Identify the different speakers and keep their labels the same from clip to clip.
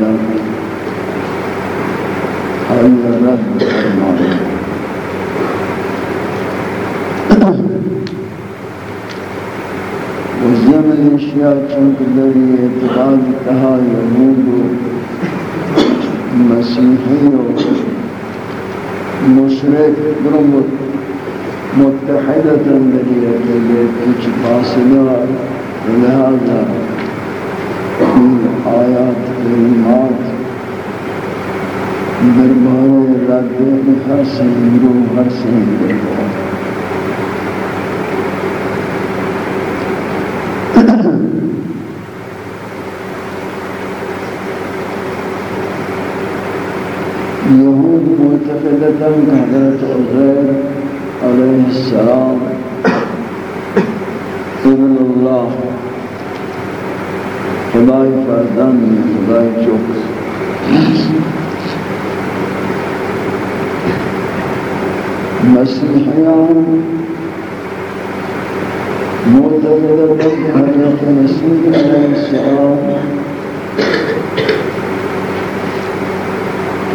Speaker 1: دارائتا حل رد وزمن اشیاء چونکہ در یہ اعتقاد کہا یہود و مسیحی و مشرک درم متحدة لديه کچھ فاصلہ لہذا آیات کریمات دربارے رد ہر سنگرو ہر سنگرو یہود معتقدتا کہ حضرت عزیر علیہ السلام ابن اللہ، خدای فرزند خدای چوک مسیحیان معتقدتا کہ حضرت مسیح علیہ السلام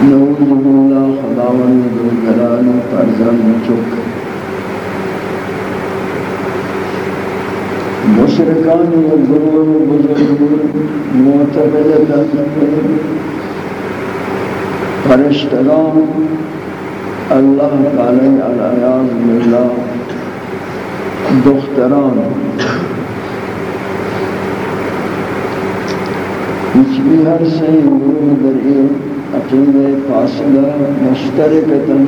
Speaker 1: نعوذ باللہ خداوند ذو جلال فرزند چک مشرکان و گروہ بزرگ معتقدتا فرشتگان اللہ تعالی علیاض باللہ، دختران کچھ بھی ہر صحیح گروہ در این عقید فاصلہ مشترکتا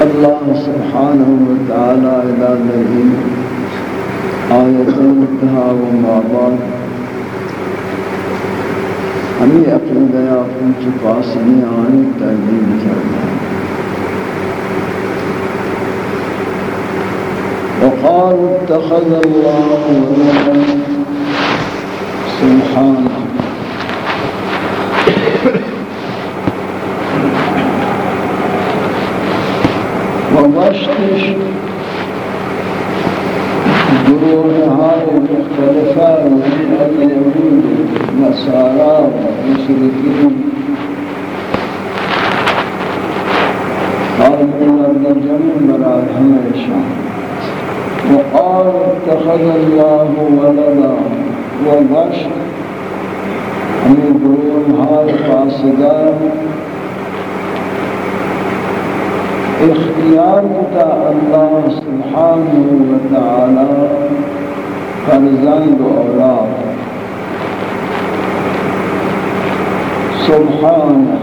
Speaker 1: اللہ سبحانہ وتعالی ادا لہی آیتان اتحاب و ماباد ہمیں اپنی کے پاس ہمیں کرنا وقالوا اتخذ الله سبحان سبحانه گروههای مختلفه من اليهود قال من الجميع ہمیشہ وقال اتخذ الله ولدا وبشر من فاسدان اختیار کتا اللہ سبحانہ وتعالی فرزند و اولاد سبحانہ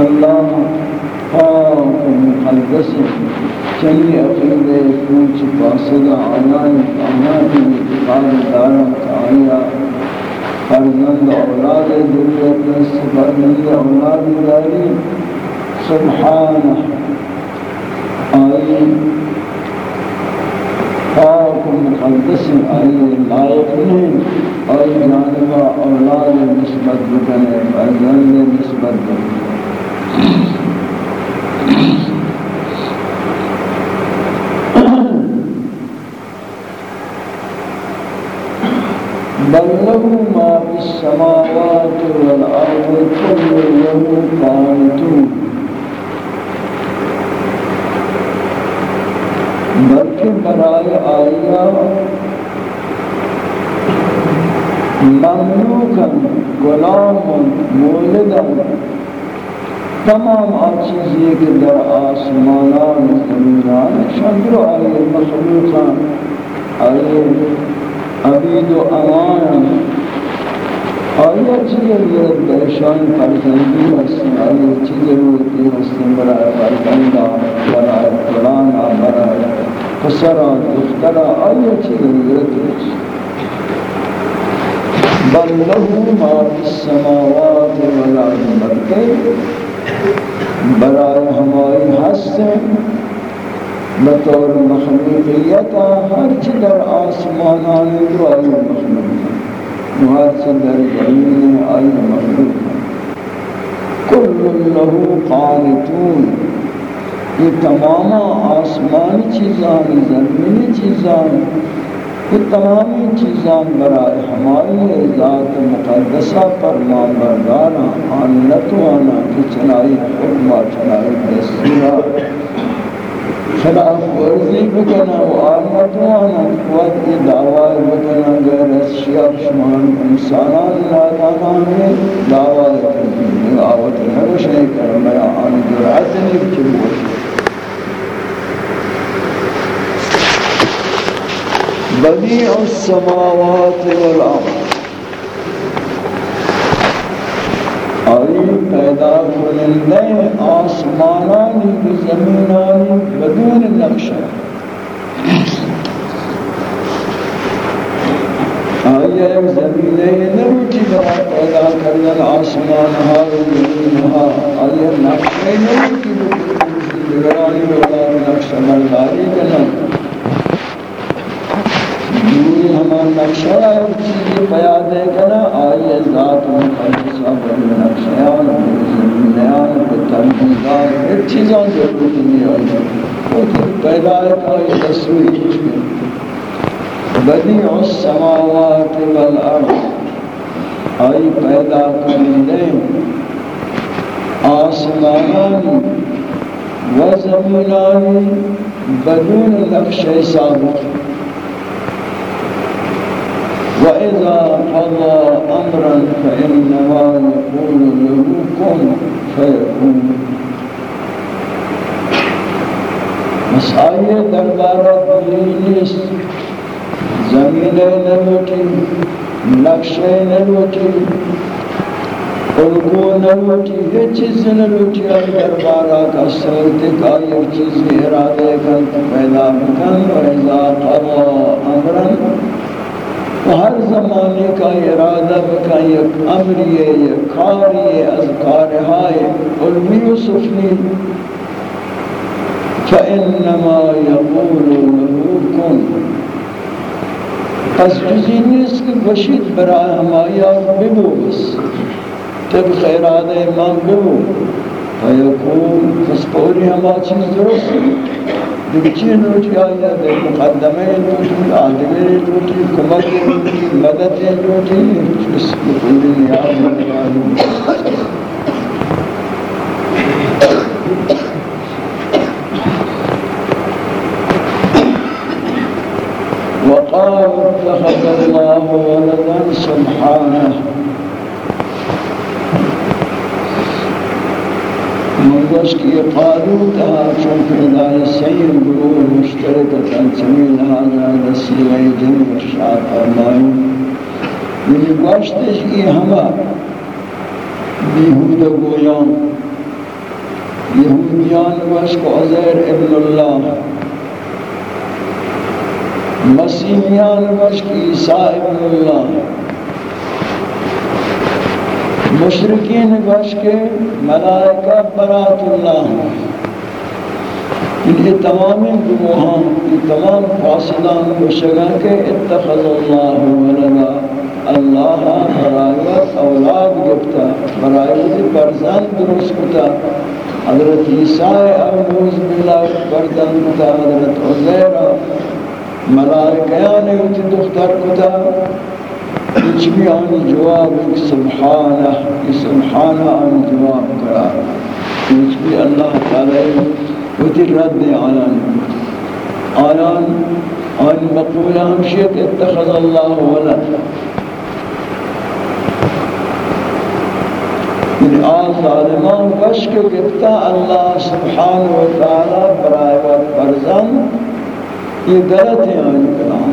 Speaker 1: اللہ. پاک مقدس. چنی عقیدے پوچھ پاسدہ آنائی آنائی اتقال دارا تعالیٰ فرزند اولاد دلیت نس فرزند اولاد داری سبحانه آئی پاک و مقدس آئی لائق نہیں آئی جانبا اولاد نسبت بکنے فرزند نسبت بکنے۔ بل له ما في السماوات والأرض كل له قانتون بلکہ برائے آیا مملوکا غلام مولدا تمام آچیزی کے در آسمانان زمینان شندر آئے مخلوقان آئے عبید و امان آیا چیزیں ضرورت درشان فرزندی ہستن آیا چیزیں ضرورتی ہستن برای فرزندہ برای قرآن برای پسرا دخترا آیا چیزیں ضرورت ہستن بل له ما في السماوات والارض بلکہ برای ہماری ہستن بطور مخلوقیتا ہر چی در آسمانان دعائی مخلوقیتا محادثہ در زمین آئی مخلوق کل له قانتون، یہ تمام آسمانی چیزان، زمینی چیزان یہ تمامی چیزان برای ہماری ذات مقدسہ پر بردانا آنتوانا کی چنائی حکمہ چنائی دستورہ خلاف ورزی بکنا و آمدوانا قوت کی دعوی بکنا غیر از شیاب شمان انسانان نادانان میں دعوی بکنا دعوت نروش نہیں آن جرعت نہیں بديع السماوات والأرض. آئین پیدا کننده آسمانان و زمینانی بدون نقشه آئیه یک زمینه نبود که برای پیدا کردن آسمانها و زمینها آئیه نقشه نبود دعا بکنید دیگرانی و نقشه دوری ہمان نقشہ ہے چیزی بیاد ہے کنا آئی ذات مقدسہ بری نقشیان زمینیان تنبیزان ایک چیزان ضرورت نہیں آئی وہ پیدا ہے کہ تصویری چیزی بدیع السماوات والارض۔ آئی پیدا کرنے آسمانانی و زمینانی بدون نقش ثابت وإذا قضى أمرا فإنما يقول له كن فيكون بس آئیے دربارہ نیست۔ زمین نلوٹی نقشے نلوٹی الگو نلوٹی یہ چیز نلوٹی آئی دربارہ کا سرد کا یہ چیز ارادے کن پیدا بکن۔ وإذا قضى أمرا ہر زمانے کا ارادہ بکا یک امری ہے یک کاری ہے از کارہائے علمی و سفلی فإنما يقول له پس جزی نیست کہ بشید برای ہمایا ببو، بس طبق ارادہ من ببو فیکون فسپوری ہما چیز درست۔ دیکھ لوٹی روچی آئی ہے دیکھ مقدمے لوٹی آدمی روچی کمک لوٹی مدد لوٹی اس کو کلی نیاز روچی وقال اتخذ الله ولدا سبحانه منگوش کی یہ قانون تھا چونکہ ادارہ سیر گروہ مشترک تنسمی لہذا رسیلہ جن فرمائی یہ گوشتش کی ہما بیہود گویان، یہودیان گوش کو عزیر ابن اللہ، مسیحیان گوش کی عیسیٰ ابن اللہ مشرقین گوش کے ملائکہ برات اللہ۔ یہ تمام گروہاں یہ تمام فاصلان کو گوشگا کے اتخذ اللہ ولدا. اللہ برائیت اولاد گفتا برائیت برزان درست کتا. حضرت عیسیٰ اعوذ باللہ بردن کتا، حضرت عزیرہ ملائکیان اتی دختر کتا. کچھ بھی آن جواب، ایک سبحانہ سبحانہ آن جواب کرا. کچھ بھی اللہ تعالی وتی رد آیان آیان آن مقبول ہمشیت اتخذ اللہ ولد۔ یعنی من آن ظالمان وشک گفتا اللہ سبحانہ وتعالی برائے وقت برزن، یہ غلط ہے آن کلام۔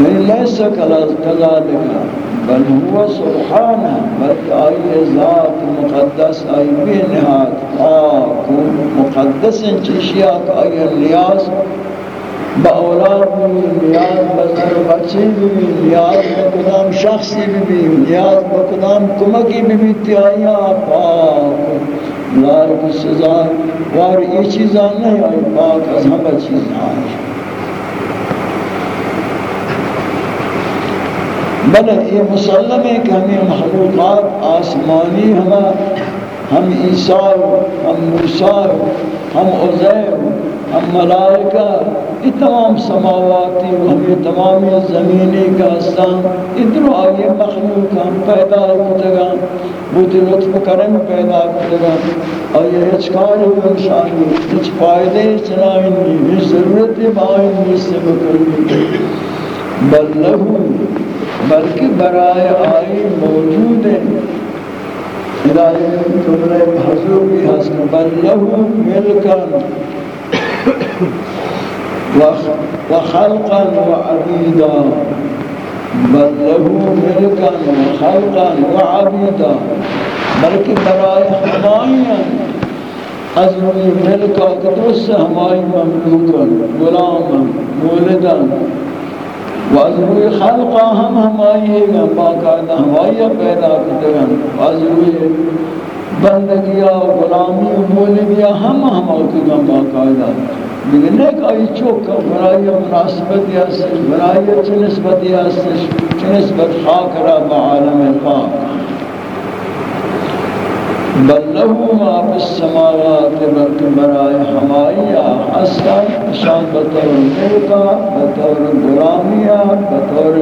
Speaker 1: یعنی لیس کذالک بل هو سبحانه بل آئی ذات مقدس آئی بے نہاد پاک مقدس چیشیات آئی نیاز با اولاد بھی نیاز، بزر بچے بھی نیاز، بکدام شخصی بھی نیاز، بکدام کمکی بھی تیایا پاک لارک سزا وار یہ چیزاں نہیں آئی، پاک از ہمیں چیزاں آئی۔ بل یہ مسلم ہے کہ ہمیں مخلوقات آسمانی ہما ہم عیسیٰ ہم موسیٰ ہم عزیر، ہم ملائکہ، یہ تمام سماواتی و ہم یہ تمام زمینی کا حسان ادھر آئیے مخلوق ہم پیدا ہوتے گا بہت لطف کرم پیدا ہوتے گا۔ اور یہ اچکار ہو انشانی اچ فائدے چنائیں نہیں ضرورت بائیں سے بکرنی بل لہو، بلکہ برائے آئی موجود ہے ہدایت جملے حضور کی حسن بل لہو ملکن وخلقا وعبیدا بل لہو ملکن وخلقا وعبیدا بلکہ برائے ہمائیاں از روی ملکا کہ ہمائی مملوکا غلاما مولدا واضح خلقا ہم ہمائی ہے گا باقاعدہ ہمائی پیدا کرتے ہیں۔ واضح بندگیا غلامی مولگیا ہم ہمائی گا باقاعدہ لیکن ایک آئی چوکا برائی مناسبت یا سش برائی چنسبت یا سش چنسبت خاک را بعالم پاک۔ بل له ما في السماوات بلکہ برائے ہمائیہ حسن شان بطور ملکا بطور غلامیہ بطور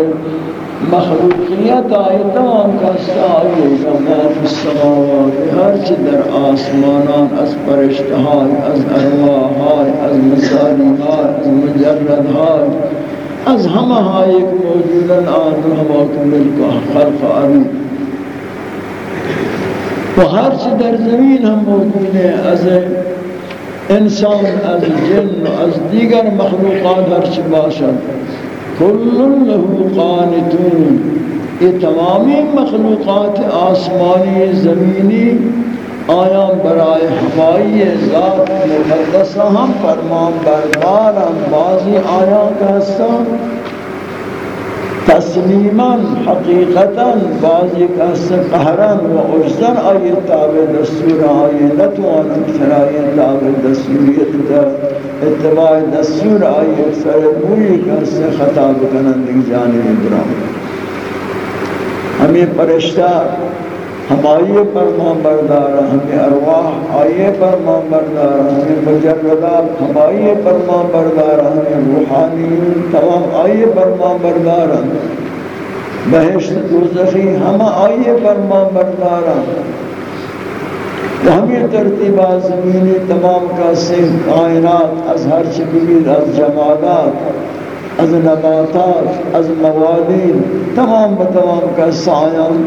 Speaker 1: مخلوقیت آئی تمام کا سائی ما فی السماوات، ہر چی در آسمانان، از پرشتہائی از ارواحائی، از مسالیہائی از مجردہائی، از ہمہ ایک موجودن آدم ہمہ ملکا خلق عرب و ہر چی در زمین ہم موجود ہیں از انسان، از جن، از دیگر مخلوقات ہر چی باشد، کل له قانتون. یہ تمامی مخلوقات آسمانی، زمینی آیان برائے ہمائی ذات مقدسہ ہم، فرمان بردار ہم بازی آیان کا حصہ تصمیما حقیقتا بعضی کس قهرا و عجزن آیه تابع دستور آیه نتوانم چرای تابع دستوریت در اتباع دستور آیه اکثر بوری کس پرشتہ ہم آئیے فرمان بردار ہمیں ارواح، آئیے فرمان بردار ہمیں مجردات، ہم آئیے فرمان بردار ہمیں روحانی، تمام آئیے فرمان بردار بہشت دوزخی، ہم آئیے فرمان بردار ہمیں ترتیبات زمینی تمام کا سے کائنات از ہر چکبیر از جمالات از نباتات، از موادین تمام بتمام کا سایان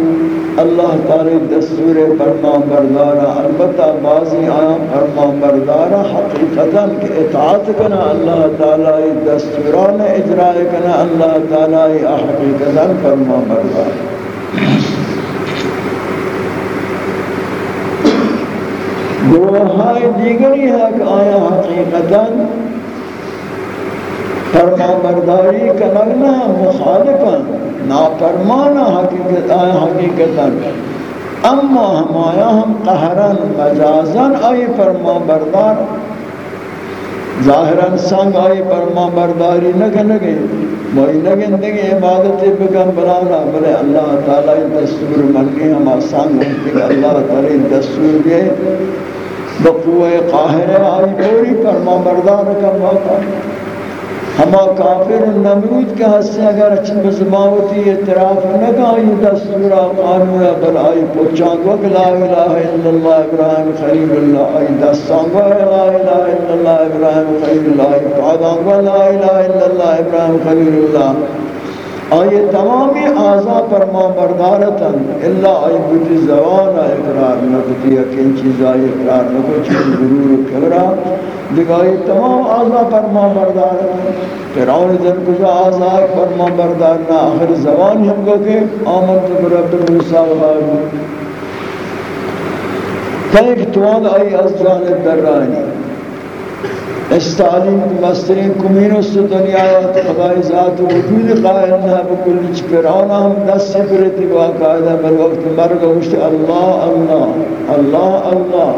Speaker 1: اللہ تعالی دستور فرمان بردارا البتہ بعضی آیاں فرمان بردارا حقیقتا کہ اطاعت کنا اللہ تعالی دستوران اجراء کنا اللہ تعالی حقیقتا فرمان بردارا گروہائی دیگری ہے کہ آیا حقیقتا فرما برداری کنگنا مخالفا نافرمانا حقیقت آیا حقیقتا۔ اما ہمایا ہم قہرن مجازن آئی فرما بردار۔ ظاہران سنگ آئی فرما برداری نگنگے موئی نگن دگے عبادت بکن بلانا۔ بلے اللہ تعالی دستور منگی ہم آسان ہوتے اللہ تعالی دستور دے۔ بقوہ قاہر آئی پوری فرما بردار کا موقع۔ ہما کافر نمرود کے حصے اگر اچھن بزماوتی اعتراف نگائی دستورا قانون بل آئی پوچھان وقت لا الہ الا اللہ ابراہیم خلیل اللہ آئی دستان وقت لا الہ الا اللہ ابراہیم خلیل اللہ آئی پادان وقت لا الہ الا اللہ ابراہیم خلیل اللہ آئی تمامی آزا فرما بردارتا اللہ آئی بودی زوان اقرار نکتی یقین چیز آئی اقرار نکتی غرور کبرا دگائی تمام آزا فرما بردار فرعون دن کجا آزا فرما بردار نا آخر زبان ہم گو کہ آمد برب موسیٰ و حارون تیک توان آئی از جانب در رانی۔ استعلیم مسترین کمینوس دنیا آیات خدای ذات وجود قائل نہ بکل چ فرعون ہم دست سے باقاعدہ بر وقت مرگ ہوشت اللہ اللہ اللہ اللہ۔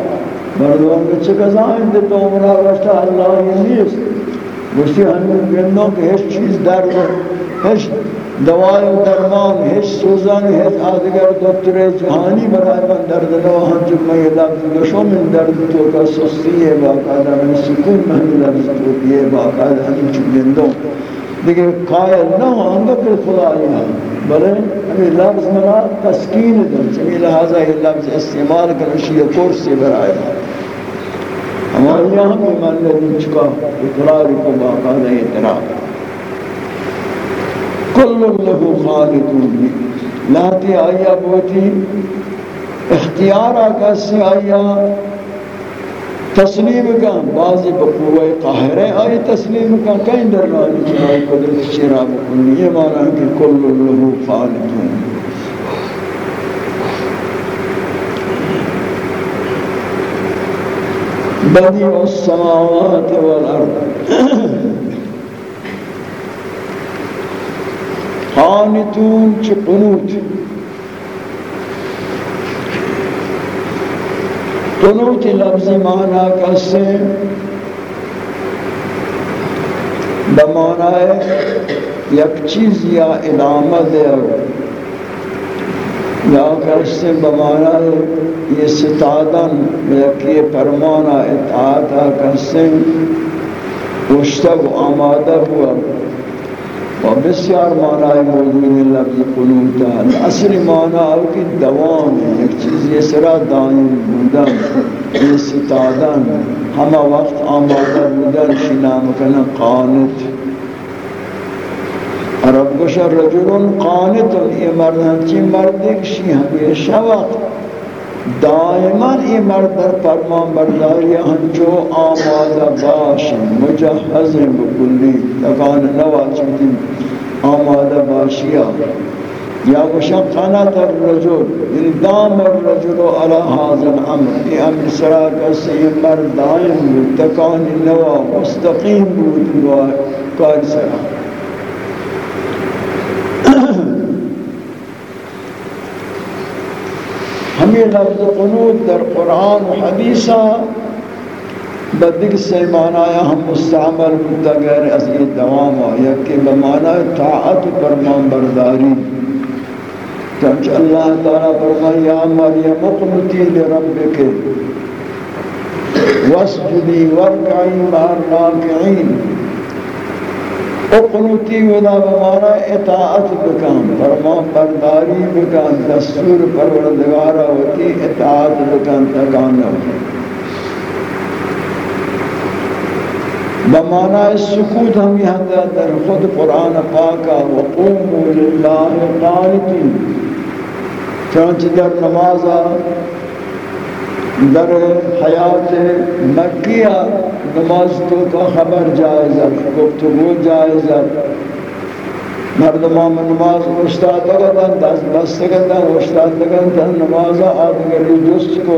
Speaker 1: مردمان کے چکہ زائن دے تو عمرہ رشتہ اللہ یہ نیست گوشتی ہمیں گندوں کہ ہیچ چیز درد ہیچ دوائی و درمان، ہیچ سوزان ہیچ آدگر دکتر جہانی برای من درد نو ہم جب میں یہ لفظ گوشوں من درد تو کا سستی ہے، باقاعدہ من سکون من لفظ تو دیئے باقاعدہ ہم چک گندوں دیکھیں، قائل نہ ہو، ہم پر خدا ہے بلے، ہمیں لفظ منا تسکین دن۔ چمی لہذا یہ لفظ استعمال کرنشی کورسی برائے ہمارے یہاں بھی من لگن چکا اقرار کو باقاعدہ اعتراف کل لہو خالدون لاتی آیا بوتی، اختیار آکا سے آیا، تسلیم کا بعضی بقوہ قاہرے آئی تسلیم کا کہیں در رانی چنائی قدرت شیرہ بکنی یہ مانا ہے کہ کل لہو خالدون بدیع السماوات والارض۔ قانتون چی قنوت قنوت لفظ معنی کسے؟ بمعنی یک چیز یا علامت ہے یا کرشتے بمانا یہ ستادن یکی پرمانا اطاعتا کرشتے گشتگ آمادہ ہوا۔ و بسیار معنی موجود لفظ قنوتا اصل معنی ہے کہ دوام ہے ایک چیز یہ سرا دائم بودن یہ ستادن. وقت آمادہ بودن شنام کنا قانت. عرب گوشا رجل قانت. یہ مرد ہنچی مرد کشی ہمیشہ وقت دائما یہ مرد در فرمان برداری ہنچو آمادہ باش مجہز بکلی لکان نوا چمتی آمادہ باشیا۔ یا گوشا قانت الرجل یعنی دام الرجل علی حاضر العمر یہ امر سرا کسی یہ مرد دائم تکان نوا، مستقیم بود کار سرا۔ ہمیں لفظ قنوت در قرآن و حدیثہ بدک سے معنی ہم مستعمل بودتا غیر از یہ دوام آیا کہ بمعنی طاعت و فرمان برداری۔ چنچ اللہ تعالیٰ فرمائی، یا مریم اقنتی لربک، واسجدی ورکعی مع الراکعین۔ اقنتی ودا بمانا اطاعت بکن فرمان برداری بکن دستور پروردگارا ہوتی اطاعت بکن تکانا ہوتی بمانا سکوت ہم یہاں در خود قرآن پاکا وقوموا للہ قانتین، چنانچہ در نمازا در حیات مکیہ نماز تو کا خبر جائزت گفتگو جائزت مردمان نماز استاد لگتن دست بست لگتن استاد لگتن نماز آدگری جست کو۔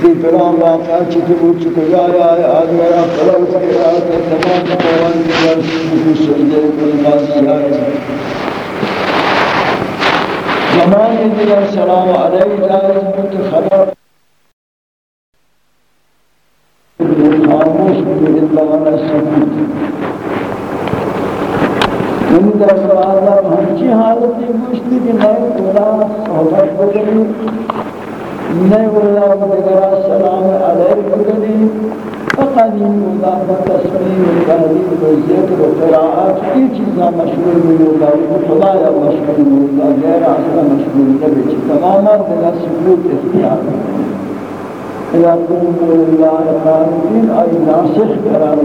Speaker 1: تی فلان واقعہ چکی بود چکو جایا ہے آدھگرہ فلو کے آتے تمام قوان کی جرسی کی سجدے کو نماز جائے زمان دیگر سلام علیہ جائز بود خبر بود اللہ سکوت ان در سوال ہمچی حالتی گوشتی کہ نئے خدا صحبت بکنی نئے اللہ بگرہ السلام علیکم کنی فقدیم اللہ بتسمیم التحلیل و ذکر و قراءات کی چیزاں مشغول ملوگا خدا یا مشغول ملوگا غیر اصلا مشغول نبی چی تماما بلا سبوت اختیار اذا قوموا لله قانتين اي ناسخ قرار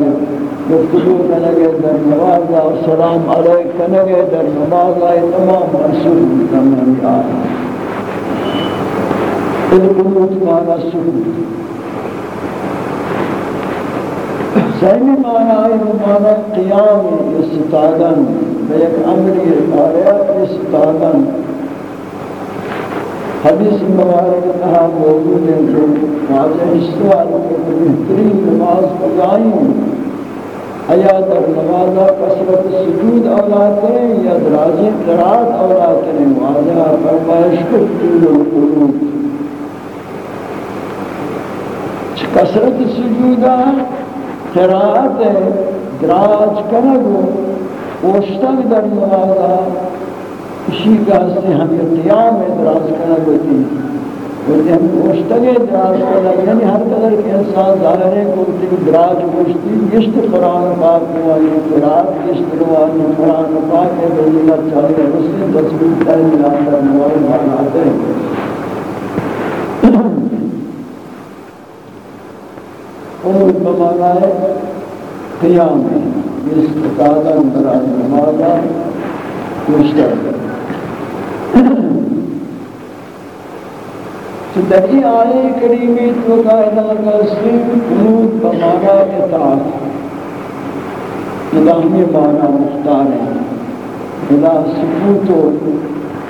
Speaker 1: گفتگو کنگے در نماز السلام علیک کنگے در نماز تمام منصوب تمام آئے القنوت مانا سکوت سیمی مانا ہے مانا قیام استطاعتاً بیک امری آیات استطاعتاً حدیث مبارک کہا موجود ہے کہ واضح اشتوال کے بہترین نماز پجائیں ایا در نمازہ کثرت سجود اولاد کریں یا دراجیں درات اولاد کریں، واضح فرمائش کو طول القنوت کسرت سجودہ قرآت دراج کنگو اوشتگ در نوازا اسی کا سے ہمیں قیام دراز کنگو تھی وقتی ہم اوشتگ دراز کنگو یعنی ہر قدر کے انسان ظاہر ہے کہ وقتی دراج اوشتی یشت قرآن پاک نوائی قرآن یشت روانی قرآن پاک ہے بلدت چاہیے مسلم تصویر تحلیل آتا نوائی مانا آتے ہیں۔ اور بمانا ہے، قیام ہے اس قادر برای نمازہ مشتر تو در ای آئے کریمی تو قائدہ کا سن قنود بمانا اطاعت ادا ہمیں مانا مختار ہے۔ ادا سکوت و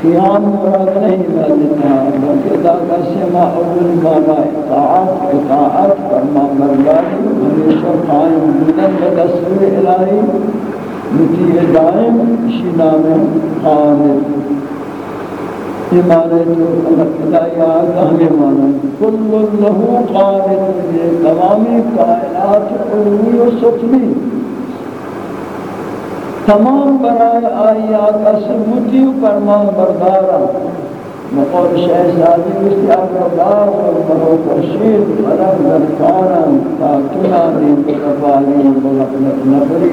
Speaker 1: قیام مراد نہیں ملتا بلکہ دا کسی ما اول مانا اطاعت اطاعت، فرما برداری، ہمیشہ قائم بودن بدستور الہی مطیع دائم اسی نام قانت یہ مانے تو الہی آتا ہمیں مانا کل لہو قانت یہ تمامی کائنات علمی و سفلی تمام برای آیات اسمتی و فرمان بردارا مقول شیخ سادی کسی اقربار و برو فرشید ولم ذرکانا تاکنانی بکفالی بلقنت نفری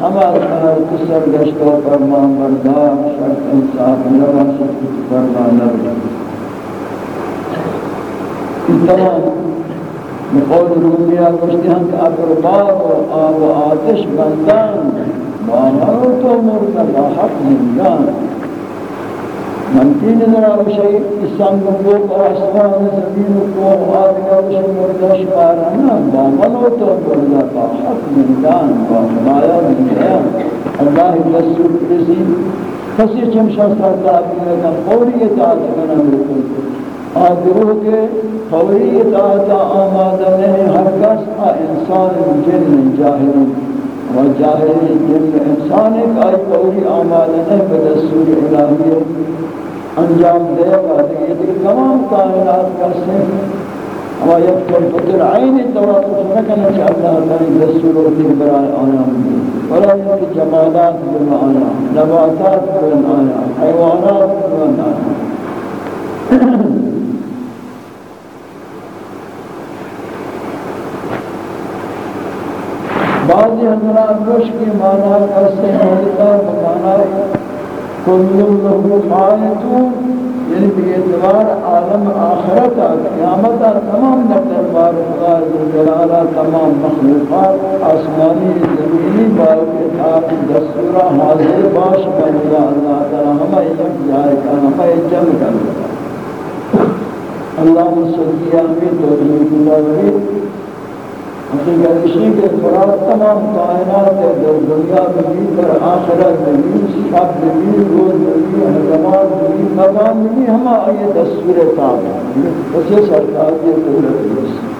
Speaker 1: ہما کنر کسر گشتو فرمان بردار شرط انصاف نبا شرط فرمان نبا تمام مقول رومیا کشتی ہم کہ اقربار و آب و آتش بندان وامرت مرتبا حق زندان۔ منتی نظر آوشی اسلام کو کو آسمان زمین کو آدھگا وشی مرتش پارانا وامرت مرتبا حق زندان وامایا زندان اللہ رسول رسی کسی چمشا ساتھ آبی لگا فوری اطاعت کنا مرکل آدھرو کے فوری اطاعت آمادہ نہیں، ہر کس انسان جن جاہرون و جاہلی جن انسان ایک آئی قولی آمال ہے بدستور الہی انجام دے گا دیکھ تمام کائنات کا سن و یک طرفت عین توقف نکنه که اللہ تعالی دستور و دین برای آیا ولا یک جمادات برای آیا نباتات برای آیا حیوانات برای آیا بعضی حضرات گوش کی مانا کسے ملتا مکانا کل لہو خالتون یعنی بھی اعتبار عالم آخرت قیامت تمام در دربار خدا جلالہ، تمام مخلوقات، آسمانی زمینی بارک اطاعت دستورہ حاضر باش بنیا اللہ تعالی ہمیں یک جائے کا ہمیں جمع کر اللہ صلی اللہ علیہ وسلم حقیقت اسی کے فرات تمام کائنات ہے در دنیا بھی در آخرت بھی شب بھی، روز بھی زمان بھی، مقام بھی ہم آئیے دستور تابع اسے سرکار کی قدرت ہے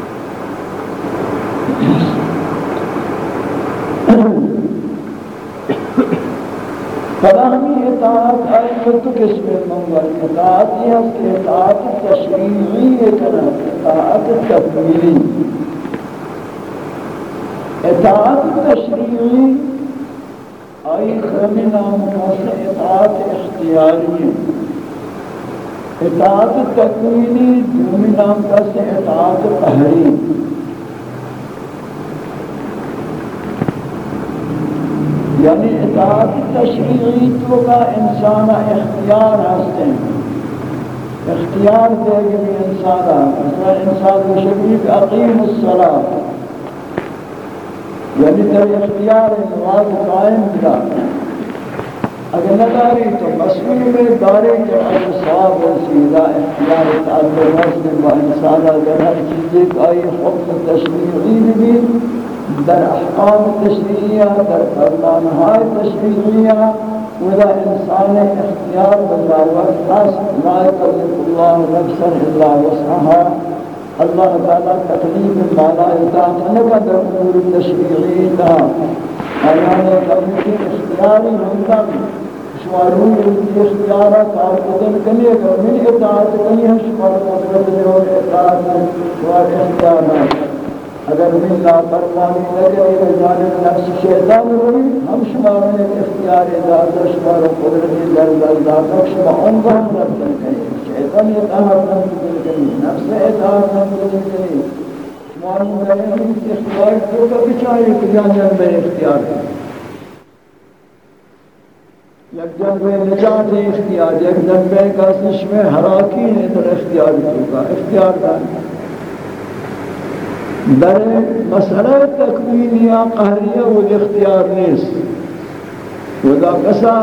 Speaker 1: فلاہمی اطاعت آئی تو قسم منگل اطاعت، یہ ہے کہ اطاعت تشریعی اطاعت تفمیلی اطاعت تشریعی، آئی خمی نام خاص اطاعت اختیاری اطاعت تکوینی دومی نام خاص اطاعت قہری یعنی اطاعت تشریعی تو کا انسان اختیار ہستے ہیں۔ اختیار دے گی انسان۔ مثلا انسان کو شبیب اقیم الصلاة۔ یعنی در اختیار نماز قائم کیا۔ اگر نداری تو مسئول میں دارے کہ اگر صحاب و سیدہ اختیار تعلق مسلم و انسان اگر ہر چیزی آئی حکم تشریعی بھی در احکام تشریعیہ در فرمانہائی تشریعیہ ولا انسان اختیار بزاور خاص لا يكلف الله نفسا الا وسعها اللہ تعالیٰ تکلیف مانا اطاعت نکا امور تشریعی تا آیان تکلیف اختیاری ہمتا شمارون اختیارہ کار قدر کنی گا من اطاعت کنی ہے شمار قدرت میں اور اطاعت شمار اختیارہ اگر من لا فرمانی لگے گا جانب نفس شیطان روی ہم شمار میں اختیار ادارت شمار قدرت در در در شمار انگا ہم رکھتے ہیں شیطان اطاعت نفس نفس اطاعت نفس معلوم ہے کہ اختیار کو کبھی چاہیے کہ جان جان میں اختیار ہے یک جنب نجات اختیار یک جنب کاسش میں حراکی ہے در اختیار کا اختیار کا در مسئلہ تکوین یا قہریہ وہ اختیار نیست وہ دا کسا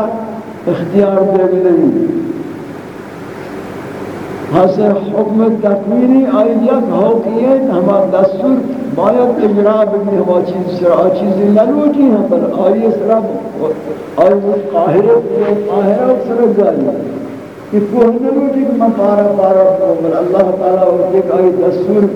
Speaker 1: اختیار دے گئی حاصل حکم تکوینی آئی یک حوکیت ہما دستور باید اجرا بگی ہما چیز سرا چیزی نلوٹی ہیں پر آئی سرا آئی وہ قاہرہ قاہرت سر گالی کہ کوہ نلوٹی کہ میں پارا پارا بکل اللہ تعالیٰ ہوتے کہ آئی دستور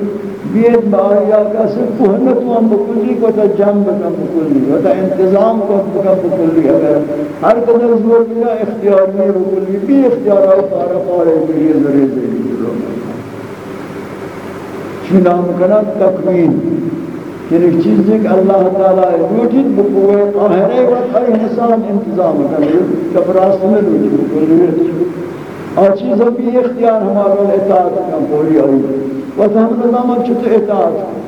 Speaker 1: بیت باریا کا صرف کوہ نتوان بکلی کو تا جم بکن بکلی و تا انتظام کو بکن بکلی اگر ہر قدر زور دیا اختیار میں بکلی بھی اختیار آئی پارا پارا بکلی ذریعے ذریعے چی نام کنا تکوین یعنی چیزیں کہ اللہ تعالیٰ روٹید بکوئے قاہرے وقت ہر انسان انتظام کرنے کفراست میں روٹید بکوئے اور چیزیں بھی اختیار ہمارا اطاعت کا پوری آئی و ہم نظام چھتے اطاعت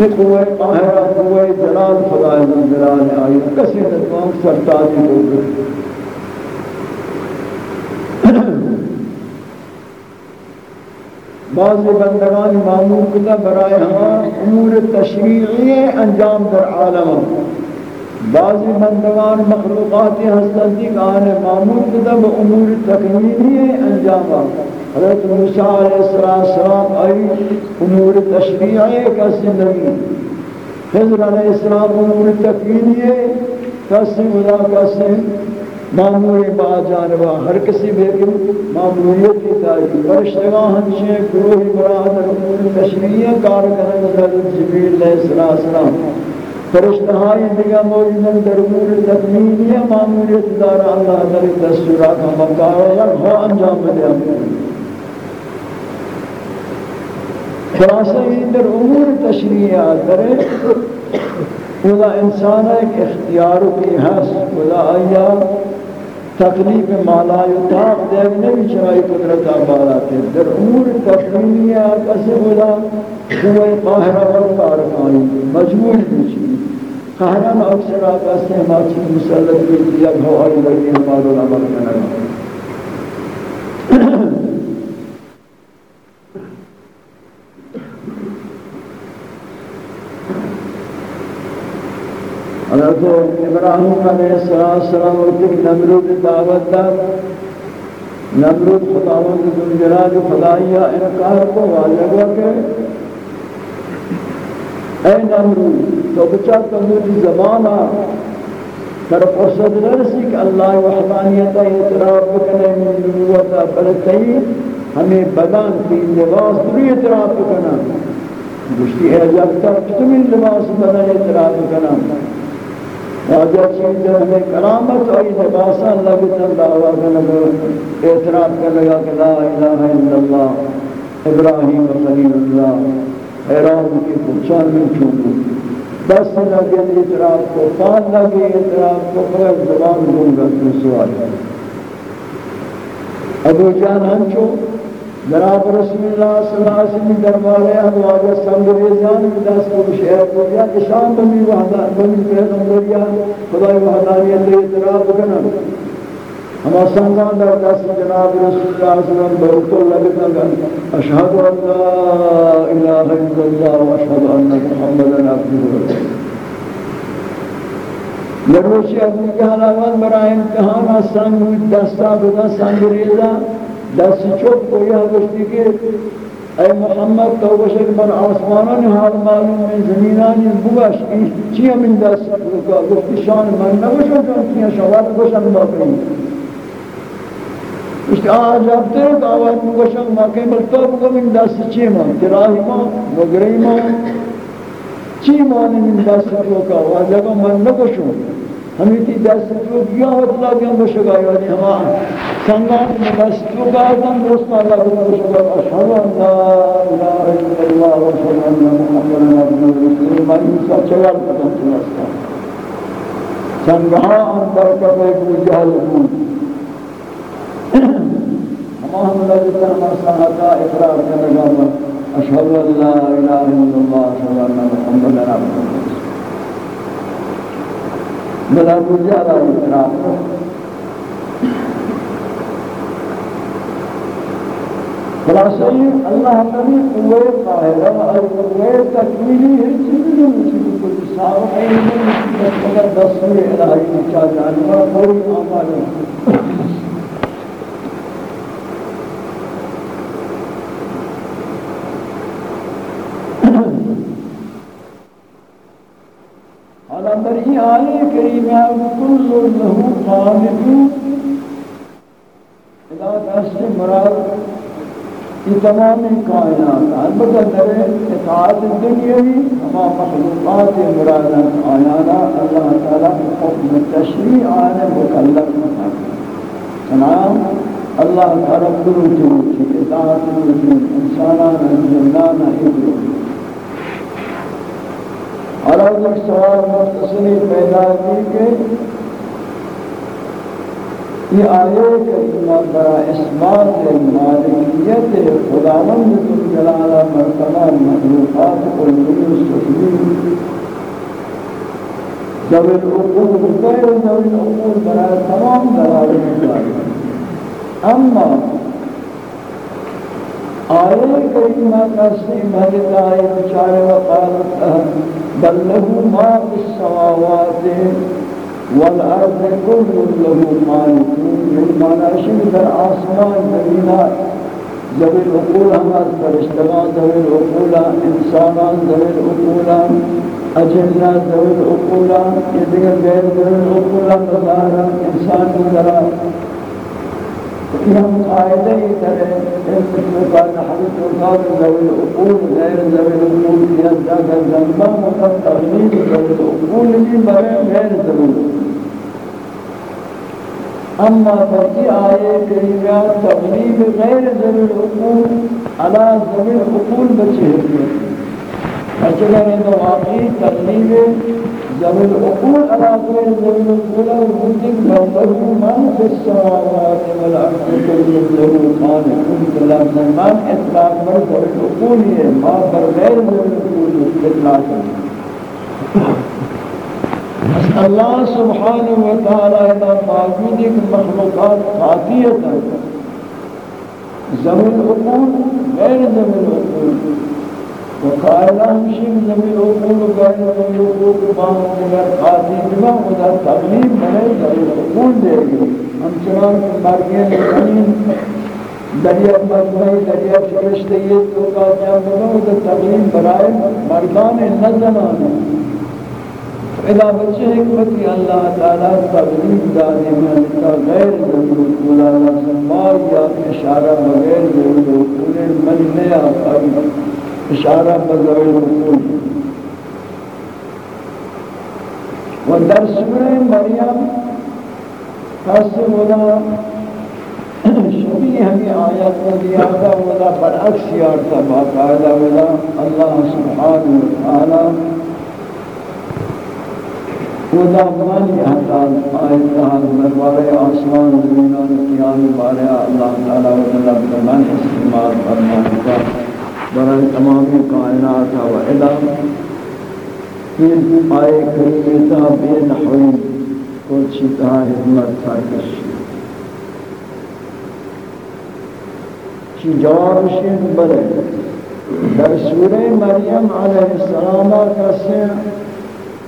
Speaker 1: یہ قوہ قاہرہ قوہ جلال خدا جلال آئی کسی نظام سرطانی ہوگی بعض بندگان معمول کتا برای ہما امور تشریعی انجام در عالم بعض بندگان مخلوقاتی ہستندی کان معمول کتا با امور تکمیلی انجام حضرت موسیٰ علیہ السلام آئی امور تشریعی کسی نبی خضر علیہ السلام امور تکمیلی کسی ملا کسی معمولی با جانبا ہر کسی بھی کہ معمولیت کی تاریخ۔ فرشتگاہ ہنچے گروہی برادر تشریعہ کار کرنے حضرت جبیل علیہ السلام۔ فرشتہائی دیگا موجودن در امور تکمیلیہ معمولیت دارا، اللہ در دستورات ہم بکارا یا ہو انجام دیا خلاصہ یہ در امور تشریعات درے خدا انسان ایک اختیار کی حس خدا آیا، تکلیف مالا یطاق دیکھ نبی چرائی قدرت آبارات ہے در امور تشریعات کسی خدا قوی قاہرہ والقارکانی مجموع بیچی قہران اکثر آقا سے ہماری مسلط بھی دیا گھوائی لگی ہمارا عمل کرنا حضرت ابراہیم علیہ السلام وقت نمرود دعوت دار نمرود خداوند ذوالجلال خدائیہ انکار کو واجب کہ اے نمرود، تو بچا تمہاری زمانہ در فرصت نرسی کہ اللہ وحدانیت اعتراف بکنے من نبوت بلکہی ہمیں بدن کی لباس بھی اعتراف بکنا۔ گشتی ہے، جب تک تمہیں لباس بدن اعتراف بکنا۔ واجہ چیز ہے کرامت اور لباسا لگتا دعویٰ کا لگا، اعتراف کر لگا کہ لا الہ الا اللہ، ابراہیم خلیل اللہ، حیران کی پچھان میں چھوٹو دس لگے اعتراف کو پان لگے اعتراف کو پر زبان دوں گا تو سوال ابو جان ہم چھو جناب رسول اللہ صلی اللہ علیہ وسلم دربارے ہم واجہ سنگریزان دست کو شہر کو دیا اشان بمی وحدان بمی پیغمبریا خدای وحدانیت اعتراف کرنا۔ ہم سنگان در دست جناب رسول اللہ صلی اللہ علیہ وسلم بہتو لگتا گا۔ اشہد ان لا الہ الا اللہ و ان محمد عبدہ لروشی اپنی کہ حلاوان برای امتحان سنگ دستا بدا سنگریزان دست چوب کو یہ گوشتی کہ اے محمد تو بشک من آسمانان حال معلوم میں زمینانی بوش چی ہم ان دست کو گوشتی شان من نگوشم جان کیا شوات گوشم باقی اشتی آج اب تیر دعوات مگوشم باقی بل تو بگو من دست چی من تراہی من وگری من چی من ان دست کو کا واجب من نگوشم ہمیں تی دست تو کیا ہوتا کہ ہم بشگا یعنی ہم سنگان میں دست تو کا ہم دوست اللہ کو بشگا اشهد ان لا اله الا الله واشهد ان محمدا عبده ورسوله ما يسا چوال پتہ چلاستا سنگان اندر کا کوئی جہل کون ہم ہم لگتا ہم سہتا اقرار کرنے گا اشهد ان لا اله الا الله واشهد ان محمدا عبده ورسوله بلا بجا گزارا اعتراف خلاصہ اللہ تعالی قوے قاہرہ اور قوے تکمیلی ہے چیز مجھے کو صاحب ہے، نہیں، مگر دس میں الہی چاہ جانوا کوئی اعمال ہے این آیه کریمه کل له قانتون ادا دست مراد یہ تمام کائنات، البتہ در اطاعت دنیاوی ہما مخلوقات مراد آیانا اللہ تعالی حکم تشریع آنے مکلف مکلف سلام اللہ تعالی کرو جو اطاعت انسانانا جنانا ادرو اور ایک سوال مختصری پیدا کی کہ یہ آئے کریمہ برا اسمات مالکیت خداوند جلالہ مرتبہ مخلوقات قلبی سفلی ذوی العقول غیر ذوی العقول برا تمام دلالت اما آئے کریمہ کا سیم آئے بچارے وقالت بل له ما في السماوات والارض كل له مالكون بالمعنى شيء در آسمان زمینات ذوی العقول ہمارے فرشتگان، ذوی العقول انسانان، ذوی العقول اجنہ ذوی العقول یہ دیگر غیر ذوی العقول مظاہرہ انسان کی طرح ہم قاعدہ ہی کریں اس کا حدیث وقال ذوی العقول غیر ذوی العقول کی ذات ذنبہ مطلب تغلیب ذوی العقول؟ کی برے غیر ذوی اما بقی آئے کریمہ تغلیب غیر ذوی العقول، على ذوي العقول بچے ہیں اچھگر ہے تو واقعی تقلیب ذوي العقول على غير ذوي العقول وجود بلده من في السماوات والأرض كل له خالق كلام من اطلاق بر ذوي العقول ما بر غیر ذوي العقول اطلاق اللہ سبحانہ وتعالی اذا موجود ایک مخلوقات خاطیتا زمین العقول غیر زمین العقول وقائلہ ہمشن زمین العقول غیر زمین العقول باہم اگر خاطی بما خدا تغلیب بنے زمین العقول دے گی ہم چنان کہ مرگین زمین دریا مردمائی دریا شکشتیت تو کا جام بنا تغلیب برائے مردان نظمان اذا بچے حکمتی اللہ تعالیٰ تبلیغ دادی میں کا غیر ضرور کولا لفظ مار یا اشارہ بغیر ضرور کولے من نیا آئی اشارہ بغیر ضرور و در سورہ مریم قسم ودا شبیہ ہمیں آیت کو دیا تھا ودا برعکس یارتا باقاعدہ ودا اللہ سبحانہ وتعالی خدا مانی حتال آیت حال مربارے آسمان زمینان قیام بارے اللہ تعالی و تعالی بمن استعمال فرمائے برای تمامی کائنات و علم یہ آئے کریمتا بے نحوی کو چیتا حکمت فرکش چی جواب شیخ برے، در سورہ مریم علیہ السلام کا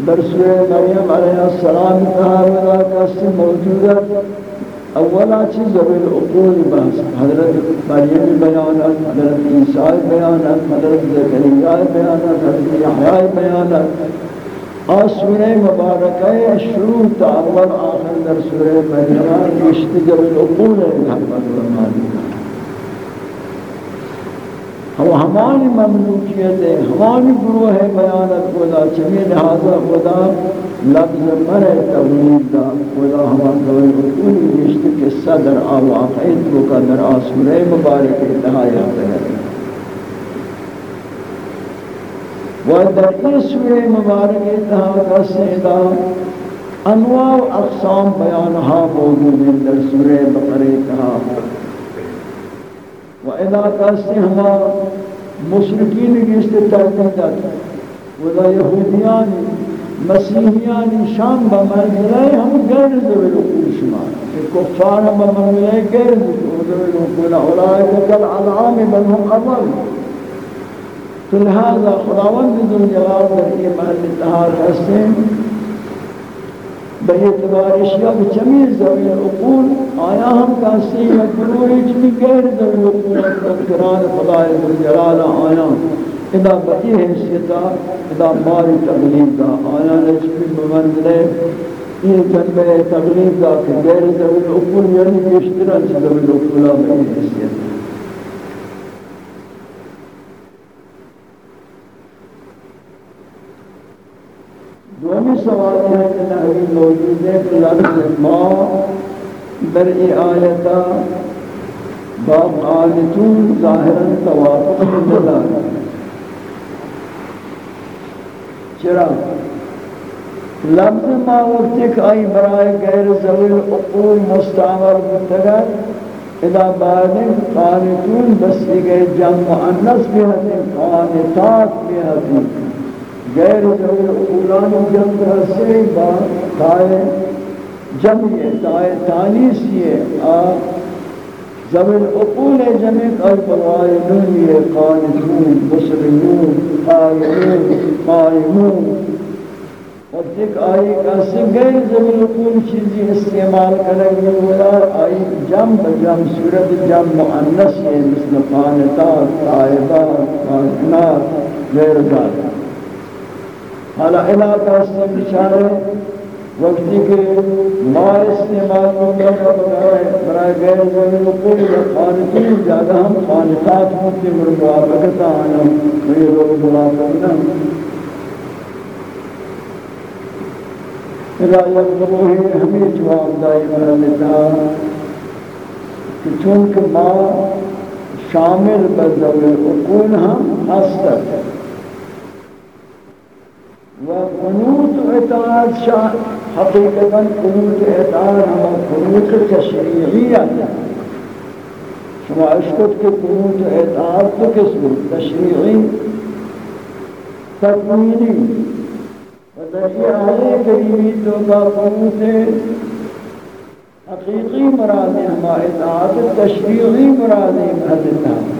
Speaker 1: در سورہ مریم علیہ السلام کہا ولا کس موجودہ اولا چیز ذوی اقول بحث حضرت مریم بیانات حضرت عیسیٰ بیانات حضرت زکریہ بیانات حضرت یحییٰ بیانات آج سورہ مبارکہ شروع تا اول آخر در سورہ مریم رشت ذوی العقول ہے، محمد اللہ. ہم ہماری مملوکیت ہے، ہماری گروہ ہے بیانت خدا چمی لہذا خدا، لفظ مرے تبلیغ دا خدا ہمان دوئی رکولی رشت کے صدر آواقعیت کو کا در آسورہ مبارک اتحایا ہے و در این سورہ مبارک اتحا کا سیدہ انواع و اقسام بیانہا موجود در سورہ بقرہ اتحا و اذا کاستے ہما مشرکین گشت تحقیقات و دا یہودیان، مسیحیان شام بمنزلہ ہم غیر ذوی العقول شمار۔ کفار ہم بمنزلہ غیر ذوی العقول اولئک کالانعام بل هم اضل۔ فلهذا خداوند ذو الجلال در یہ محل اتحاد ہستیں بے اعتبار اشیاء بچمی زوی العقول آیا ہم کہتے ہیں گروری جمی غیر زوی العقول تذکران خدای جلال آیا۔ ادا بئی حیثیتا ادا ماری تغلیب دا۔ آیا نجمی بمنزلے یہ جنبے تغلیب دا کہ غیر زوی العقول یعنی بیشتران زوی العقول بئی حیثیتا دومی سوال ہے کہ نحوی موجود ہے کہ لفظ ما در ای آیتا باب آلتون ظاہرا توافق مدد چرا؟ لفظ ما وقت ایک آئی برائے غیر زویل اقول مستعمر بتگر اذا بعد قانتون بس گئے جمع انس بھی ہیں قانتات بھی ہیں غیر ضرور اولان جمع رسے با تائے جمع تائے تانیس یہ آ زمن اقول جمع الفوائدون یہ قانتون، مسلمون، قائمون قائمون۔ اور دیکھ، آئی کسی غیر زمین اقول چیزی استعمال کرنے گے ولا آئی جمع جمع، صورت جمع مؤنس ہے، مثل قانتات قائبات قائنات غیر ذات۔ حالا علاقہ سے بچارے وقتی کے ما استعمال مطلب برای غیر زمین قول و خانتین جاگہ ہم خانتات ہوتی مرموافقتا آنا وہی لوگ بلا ملافقنا اذا یقضبوہی ہمیں جواب دائی مرلتا کہ چونکہ ما شامل بزر بذل العقول هم هستد و قنوت اطاعت شاہ، حقیقتا قنوت اطاعت ہم قنوت تشریعیت شما اشکت کے قنوت اطاعت تو کس تشریعی تکوینی۔ و در آئے کریمی تو با قنوت حقیقی مراد ہما اطاعت تشریعی مراد محضرنا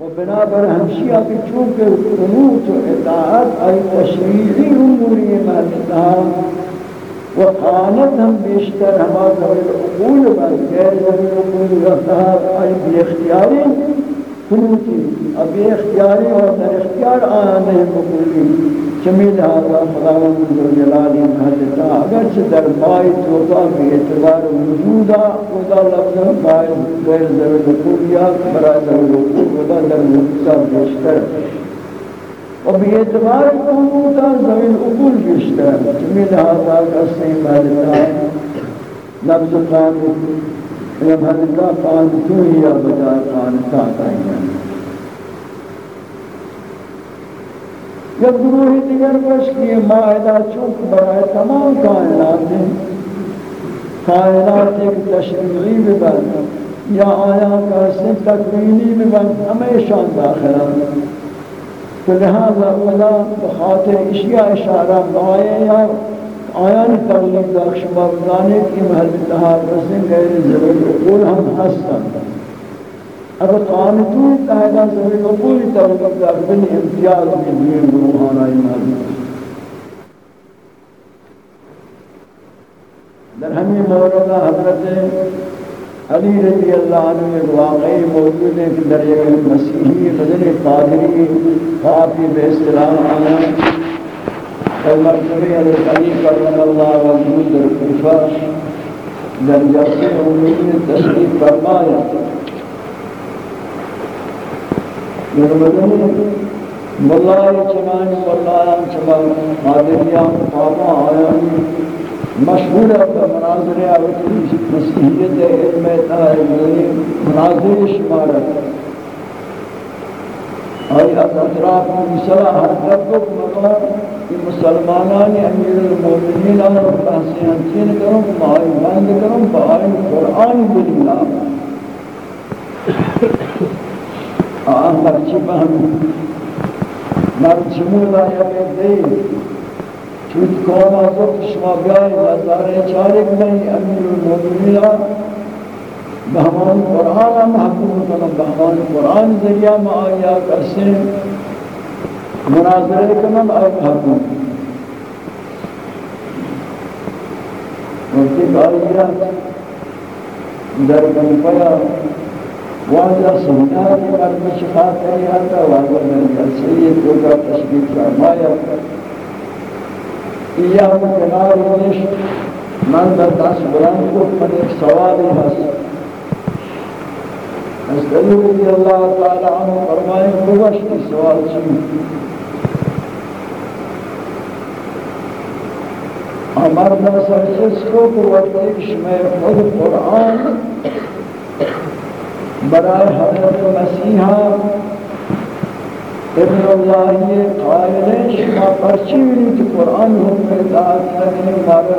Speaker 1: و بنابر ہمشیہ کی چونکہ قنوت و اطاعت، ای تشریعی اموری محضرنا و قانت ہم بیشتر ہما ذوی العقول بر غیر ذوی العقول رفتار. ای بی اختیاری قنوتی ابی اختیاری اور در اختیار آنے مقولی چمیل هذا خداوند جلالی محلتا اگرچہ در بائی توقع بھی اعتبار وجودا خدا لفظ بائی غیر ضرور قولیات برای ضرور خدا در مقصد بیشتر و بی اعتبار قوتا زمین اقول بیشتر چمیل هذا قصی محلتا لفظ قانون محلتا قانتون یا بجائے قانتا تائیان یا گروہ دیگر بش کی معاہدہ چونکہ برای تمام کائنات ہیں؟ کائنات ایک تشریعی بھی ببن یا آیا کا سن تکوینی بھی ببن ہمیشہ داخلہ تو لہذا اولا بخاطر اشیاء اشارہ معایہ یا آیان تغلیب داخش بابدانے کی محل تحاب رسن غیر ضرور قول ہم ہستن۔ اب قانتون تاہدہ زمین کو پوری طرح بن امتیاز کی دین روحانا ایمان در ہمیں مولانا حضرت علی رضی اللہ عنہ ایک واقعی موجود ہے کہ در ایک مسیحی بدن قادری خوابی بے اسلام آنا۔ اور مرتبہ حضرت علی کرم اللہ وجود در کوفہ در جلسے امید تشریف فرمایا۔ نرمدنی ملائے چنانی ملائے چنانی قادریان قابا آیانی مشہور ہے کہ مناظر آوتی مسیحیت علم تعالی مناظر شمارت آئی از اطراف مسلح حضرت کو مقام کہ مسلمانان امیر المومنین اور بحثی ہمچین کروں مائی بند کروں بآئی قرآن بلنا آن مرچی فهم مرچی مولا یکی دی چوت کون آزو شما بیائی نظاره چاری کنی امیر المومنین۔ بہمان قرآن ہم حکوم کنم بہمان قرآن ذریعہ ما آیا کرسے مناظرے کنم آئی حکوم وقتی آئیہ در کنفیا واجہ سمجھا کہ مرد شفاعت کری آتا واجہ میں سید کو کا تشکیل فرمایا؟ ایاہ کنار ونش من در دست بلند کو من ایک سوالی ہست۔ استعلو رضی اللہ تعالی عنہ فرمائے کوش کی سوال چی؟ امر نصر جس کو کو وقت ایک شمع خود قرآن برای حضرت مسیحا ابن اللہ یہ قائل شما پرچی بھی کہ قرآن حکم اطاعت کرنے مارا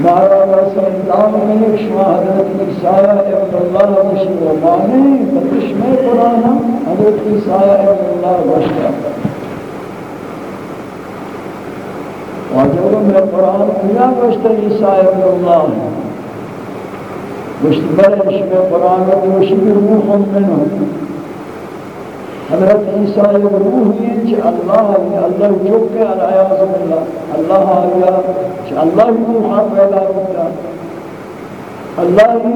Speaker 1: مارا رسول انتام میں شما حضرت عیسیٰ ابن اللہ بشی و مانے بلکش میں قرآن حضرت عیسیٰ ابن اللہ بشتا واجب میں قرآن کیا بشتا عیسیٰ ابن اللہ؟ مشتبر شبه قرآن و شبه روح منه حضرت عیسیٰ ایک روح یہ کہ اللہ ہے، اللہ چوک کے العیاض باللہ اللہ آیا، کہ اللہ ہی روحا پیدا ہوتا اللہ ہی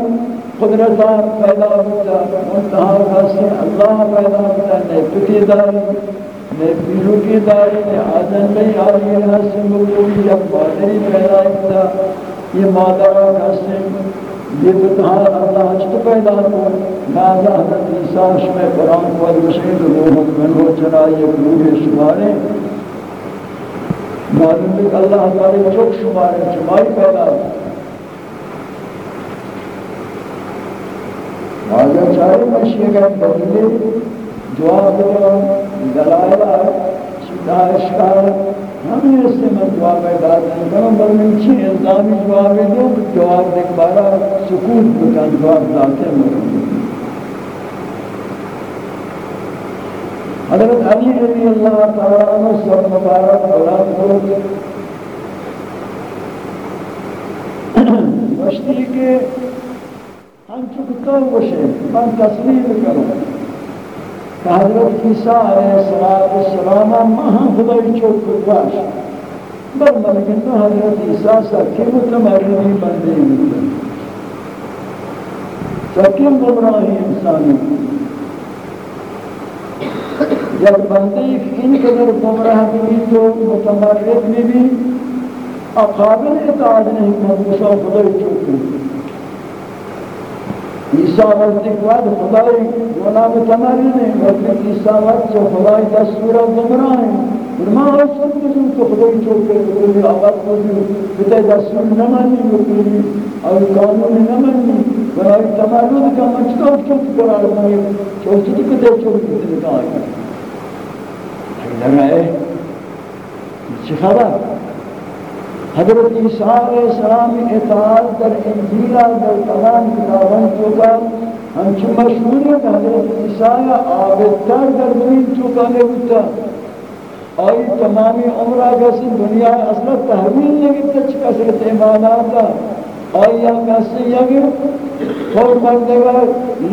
Speaker 1: قدرتا پیدا ہوتا منتہا خاصے اللہ پیدا ہوتا نئے پتی داری نئے پیرو کی داری نئے آدن نہیں آئی حسن مقبولی اب بادری پیدا ہوتا یہ مادرہ حسن یہ بتہا اللہ اچھتا پیدا ہوا نازا حضرت عیسیٰ شمع قرآن کو المشہد روح من ہو چنا یک روح شمارے۔ معلوم ہے اللہ ہمارے چوک شمارے شماری پیدا ہوا اشاره مشی اگر دلیل جواب دلائل چیتا اشکار ہمیں اس سے میں جواب داد کروں بل میں چی الزامی جواب دوں جواب دیکھ بارا سکوت بکن جواب داتے ہیں حضرت علی رضی اللہ تعالیٰ عنہ سر مبارک بلاد کو مشتی کے ہم چکتا وشے من تسلیم کروں حضرت عیسیٰ علیہ السلام مہاں خدای چوک باش۔ بل ملکن تو حضرت عیسیٰ سکی متمرنی بندے ہوتے سکی گمراہی انسانی جب بندے ان قدر گمراہ بھی تو متمرد بھی بھی اقابل اطاعت نہیں مدوسا خدای چوک عیسیٰ وقت کے بعد خدای غلام تمری نے وقت عیسیٰ وقت جو خدای دستور گمراہ ہیں فرما حسن کسی تو خدای چوک کر کوئی آواز کو بھی خدای دستور نہ مانی اور قانون نہ مانی۔ خدای تمرد کا مجھتا چوک قرار مانی چوک چوک خدای چوک کر کہا ہے لگ رہا ہے چی خبر حضرت عیسیٰ علیہ السلام اطاعت در انجیلہ در تمام کتابان چوکا ہم مشہوریت حضرت عیسیٰ عابدتر در دنیا چوکا نے ہوتا آئی تمامی عمرہ کسی دنیا اصلا تحویل نہیں کچھ کسرت ایماناتا۔ آئی یا کسی یگر خور مردگا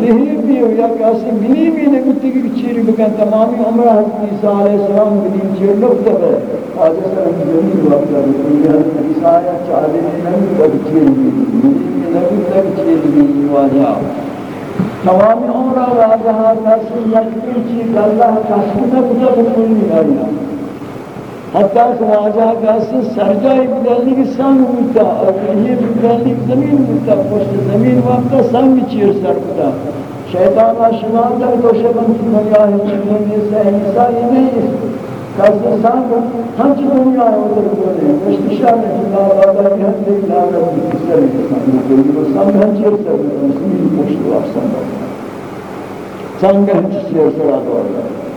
Speaker 1: لہی بھی ہو یا کسی گلی بھی نگتی کی چیری بکن تمامی عمرہ حضرت عیسیٰ علیہ السلام گلی چیر لگتا ہے۔ آج اس طرح جنی وقت ہے کہ حضرت عیسیٰ چاہتے ہیں نبی تک چیر بھی گلی نبی تک چیر بھی واجہ تمامی عمرہ واجہ کسی یکی چیز اللہ کسی نبتا بکنی آیا۔ حتی کہ راجہ واجہ کسی سرجائی بدلنی کی سنگ ہوتا اور یہ بدلنی کی زمین ہوتا پشت زمین وقتا سنگ چیر سر ہوتا شیطان آشمان در دو شبن کی دنیا ہے چیزیں یہ سے انسانی نہیں ہے کسی سنگ ہم چی دنیا ہے ادھر بولے پشت شاہ نے جنا بابا کہ ہم دیکھ لاغر بھی کس طرح کے سنگ ہوتے ہیں سنگ ہم چیر سر ہوتا زمین پشت و افسان ہوتا سنگ ہم چیر سر ہوتا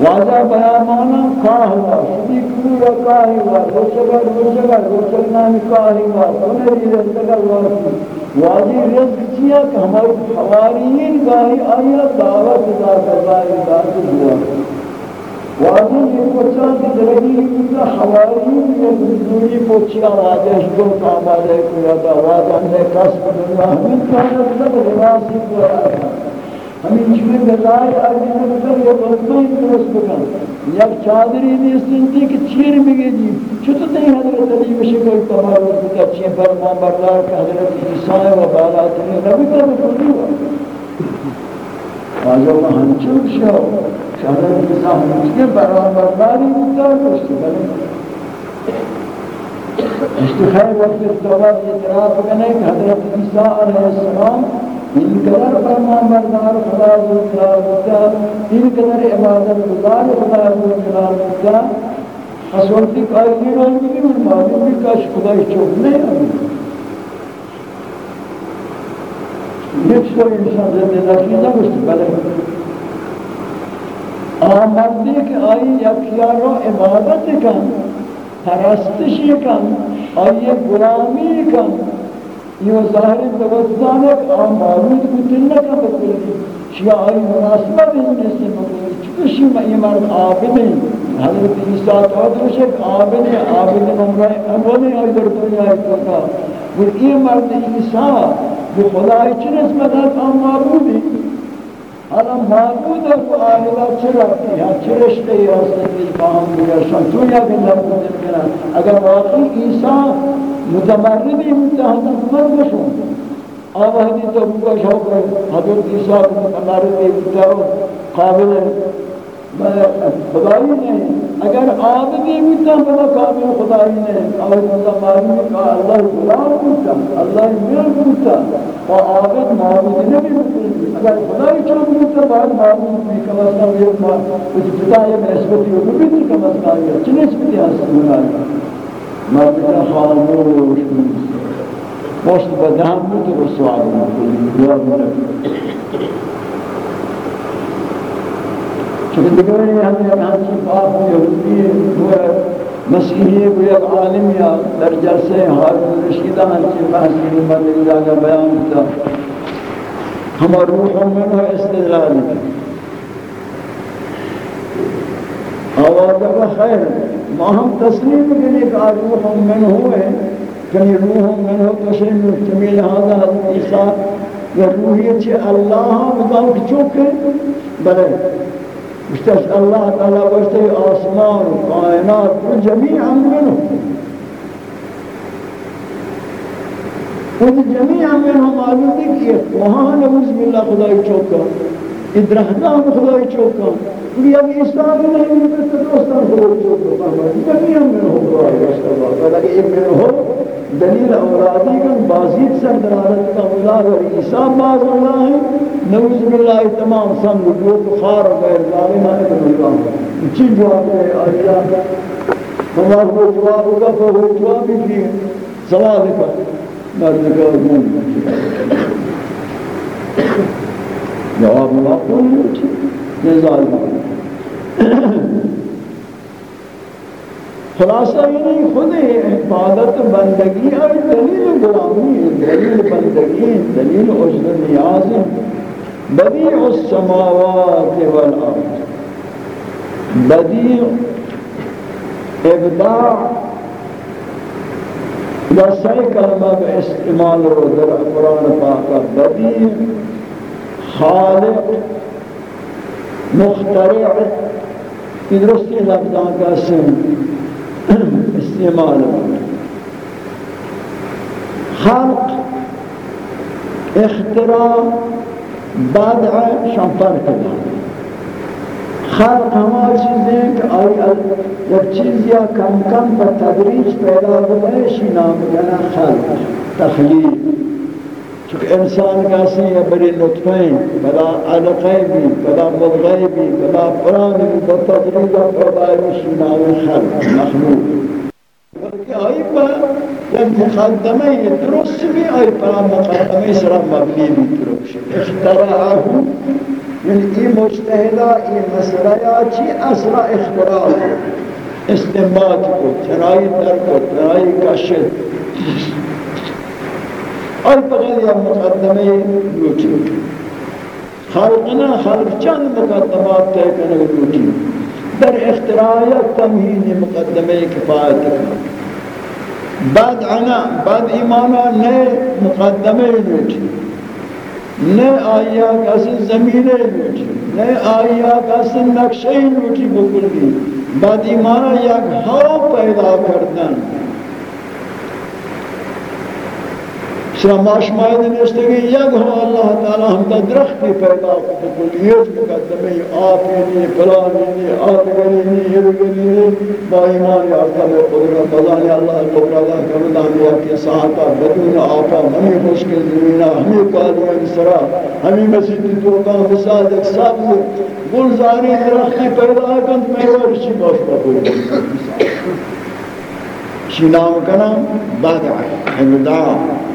Speaker 1: واجہ بیامانا کاہ ہوا شدی کورا کاہ ہوا روچگر روچگر روچگر نامی کاہ ہوا کنری رزدگر واسی واجی رزق چیا کہ ہماری حواریین گاہی آیا دعوت دا کروائی دارت ہوا واجی یہ پچھا کہ درگی کتا حواریین یہ دوری پچھا واجہ شکر کامالے کو یادا واجہ نے کسب دنیا ہمیں کہنا سب رواسی کو آیا ہمیں چوئے گزائے آگے نکتر یا بلکوئی درست بکن یک چادری نیستن تھی کہ چیر بگی جی چھتو نہیں حضرت علی بشی کوئی تمہارت بکا چین فرمان بردار کہ حضرت عیسیٰ و بالا تنی نبی کا بکنی ہوا واجہ اللہ ہنچوک شاو حضرت عیسیٰ ہنچوک فرمان برداری بکا درست بکن اشتخیر وقت التواب اعتراف کرنے کہ حضرت عیسیٰ علیہ السلام ان قدر فرمان بردار، خدا و جلال بکا ان قدر عبادت گزار، خدا و جلال بکا اسولتی قائلی ران بھی من معلوم بھی کاش خدا چوک نہیں آئی. یک سو انسان زندہ نشیدہ مست بلے. آمدی کہ آئی یکیارو عبادت کن، پرستشی کن، آئی غلامی کن. یہ ظاہر توسان ہے کہ آن معروض کتن نہ کا بکلی شیعہ آئی مناسبت ان میں سے بکلی چکہ شیعہ یہ مرد عابد ہیں حضرت عیسیٰ تعدر شک عابد ہیں عابد نمرہ اولی آئی در دنیا اتوکا اور یہ مرد عیسیٰ جو خدای چی نسبت ہے آن معبود ہیں حالا معبود ہے کو آئلہ چی رکھتی ہے من بشون آوہدی تو بکا شوق ہے حضرت عیسیٰ کو متمردی بتاو قابل خدایی نہیں اگر عابدی بتا بلا قابل خدایی نہیں اور متمردی کا اللہ غلام بتا اللہ میر بتا و عابد معبود نبی بتا اگر خدایی چون بتا بعد معبود بھی کم از کم یہ کچھ بتا یہ نسبتی ہو بھی کم از کم یہ چنسبتی حاصل ہونا ہے مرد خاموش پوست بدہم بود رسوا بود جواب نبی چونکہ دیگرانی ہمیں ہمیں باپ یہودی ہوئے مسیحی کو یک عالم یا در جلسے حارم رشیدان کی بحثی مدد جاگا بیان کتا ہمارا روح منہ استدلال آوازہ بخیر ما ہم تسلیم کے کرنے کا روح منہ ہوئے کہ روح منہ تشریم جمیل حاضر حضرت عیسیٰ۔ یا روحیت چھ اللہ بتاؤ چوکے بلے اشتاش اللہ تعالیٰ بشتے آسمان و کائنات و جمیعا منہ خود جمیعا منہ معلوم ہے۔ کہ وہاں نعوذ باللہ خدای چوکا۔ ادرہدان خدای چوکا یہ ابھی اسلام نہیں ملتے تو دوستان خدای چوکا جمیعا منہ خدای چوکا بلکہ ایک منہ ہو دلیل اولادی کن بازید سر درارت کا اولاد اور عیسیٰ باز اللہ ہے نعوذ باللہ تمام سم لوگ خار و غیر ظالمہ ابن اللہ چی جواب ہے آئیہ ہمارا وہ جواب ہوگا تو وہ جواب ہی کی سوال کا مرد کا جواب من جواب معقول نہیں ظالمہ خلاصہ یہ نہیں، خود عبادت بندگی اور دلیل غلامی دلیل بندگی دلیل عجل نیاز بدیع السماوات والارض۔ بدیع ابداع۔ یا سی کلمہ استعمال رو در قرآن پاکا بدیع خالق مخترع این درستی لفظان که استعمال خلق اختراع بدع شمفر کردن. خلق همه چیزی که آیا یک چیزی کم کم به تدریج پیدا بودنشی نام بودن خلق تخلیق. چونکہ انسان کا بري ہے بڑے لطفیں بلا علقیں بھی بلا ملغیں بھی بلا پران بھی بتدریجہ پرباری شناو خلق مخلوق. بلکہ آئی پر جب مقدمہ یہ درست بھی آئی پران مقدمہ اس را مبنی بھی درست اختراعہ یعنی یہ مجتہدہ یہ مسئلہ چی أصلا اختراع؟ استنباط کو چنائی در کو کشت. اور بغیر یا مقدمه لوٹی خلقنا خلق چند مقدمات تے کرنے لوٹی در اختراعیت تمہین مقدمه کفایت کرنے بعد عنا بعد ایمانا نئے مقدمه لوٹی نئے آیا کسی زمینے لوٹی نئے آیا کسی نقشے لوٹی بکلی بعد ایمانا یک ہاں پیدا کردن شما ماشماید نشتے گی یک ہو اللہ تعالی ہم تا درختی پیدا کرتے کلیت مقدمے آفینی پلانینی آدگرینی ہرگرینی با ایمان یارتا میں قدرت بزانی اللہ قدرت کردانی اکی ساعتا بدون آفا ہمیں مشکل زمینہ ہمیں قادیاں سرا، ہمیں مسجد توقع فساد ایک سبز گلزاری درختی پیدا کند میں ورشی باشتا کوئی شی نام کنام بعد ابداع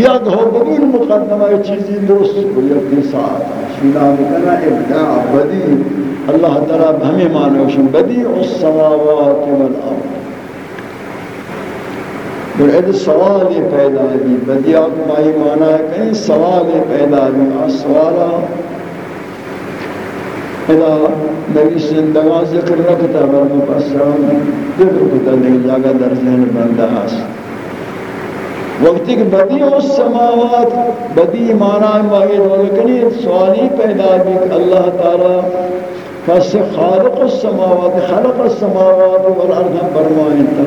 Speaker 1: یاد ہو بدون مقدمہ چیزی درست کو یکی ساعت شینا بکنا ابداع بدی۔ اللہ تعالی ہمیں مانوشن بدیع السماوات والارض۔ در اد سوالی پیدا دی بدیع مائی مانا ہے کہیں سوالی پیدا دی سوالا ادا نبی زندگان ذکر رکھتا برمو پسران ذکر کتا نہیں جاگا در ذہن بندہ آستا وقتی کہ بدی السماوات بدی معنی واحد ولکنی سوالی پیدا بھی کہ اللہ تعالی کس خالق السماوات، خلق السماوات والارض فرمائیں تا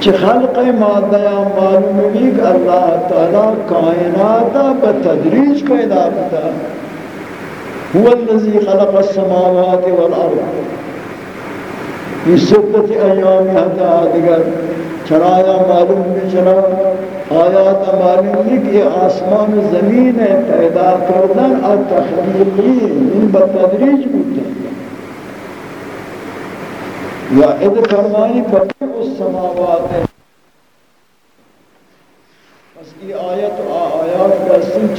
Speaker 1: چھ خلق مادہ معلوم بھی کہ اللہ تعالی کائنات بتدریج پیدا کرتا هو الذي خلق السماوات والارض۔ في ستة ايام هذا دیگر چرایا معلوم بھی چرا آیات معلوم بھی کہ آسمان زمین پیدا کردن اور تخلیقی ان بتدریج بودتے یا اد فرمانی بطر اس سماوات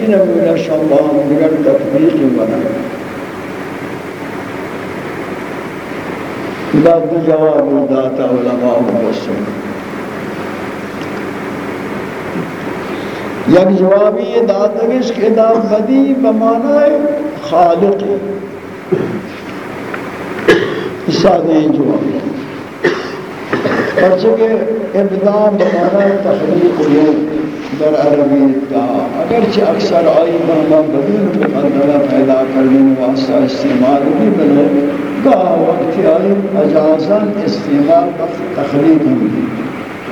Speaker 1: نمونه شما هم دیگر تطبیقی بناید خدا دو جواب داتا علماء مبسل یک جوابی یہ داتا گش دا بدی بمعنی خالق. سادہ جواب. پرچکہ ابدا بمعنی تخلیق یوم در عربی تا اگرچہ اکثر آئی مہما بدون مقدمہ پیدا کرنے واسطہ استعمال بھی بلے گاہ وقت آئی اجازن استعمال وقت تخلیق ہم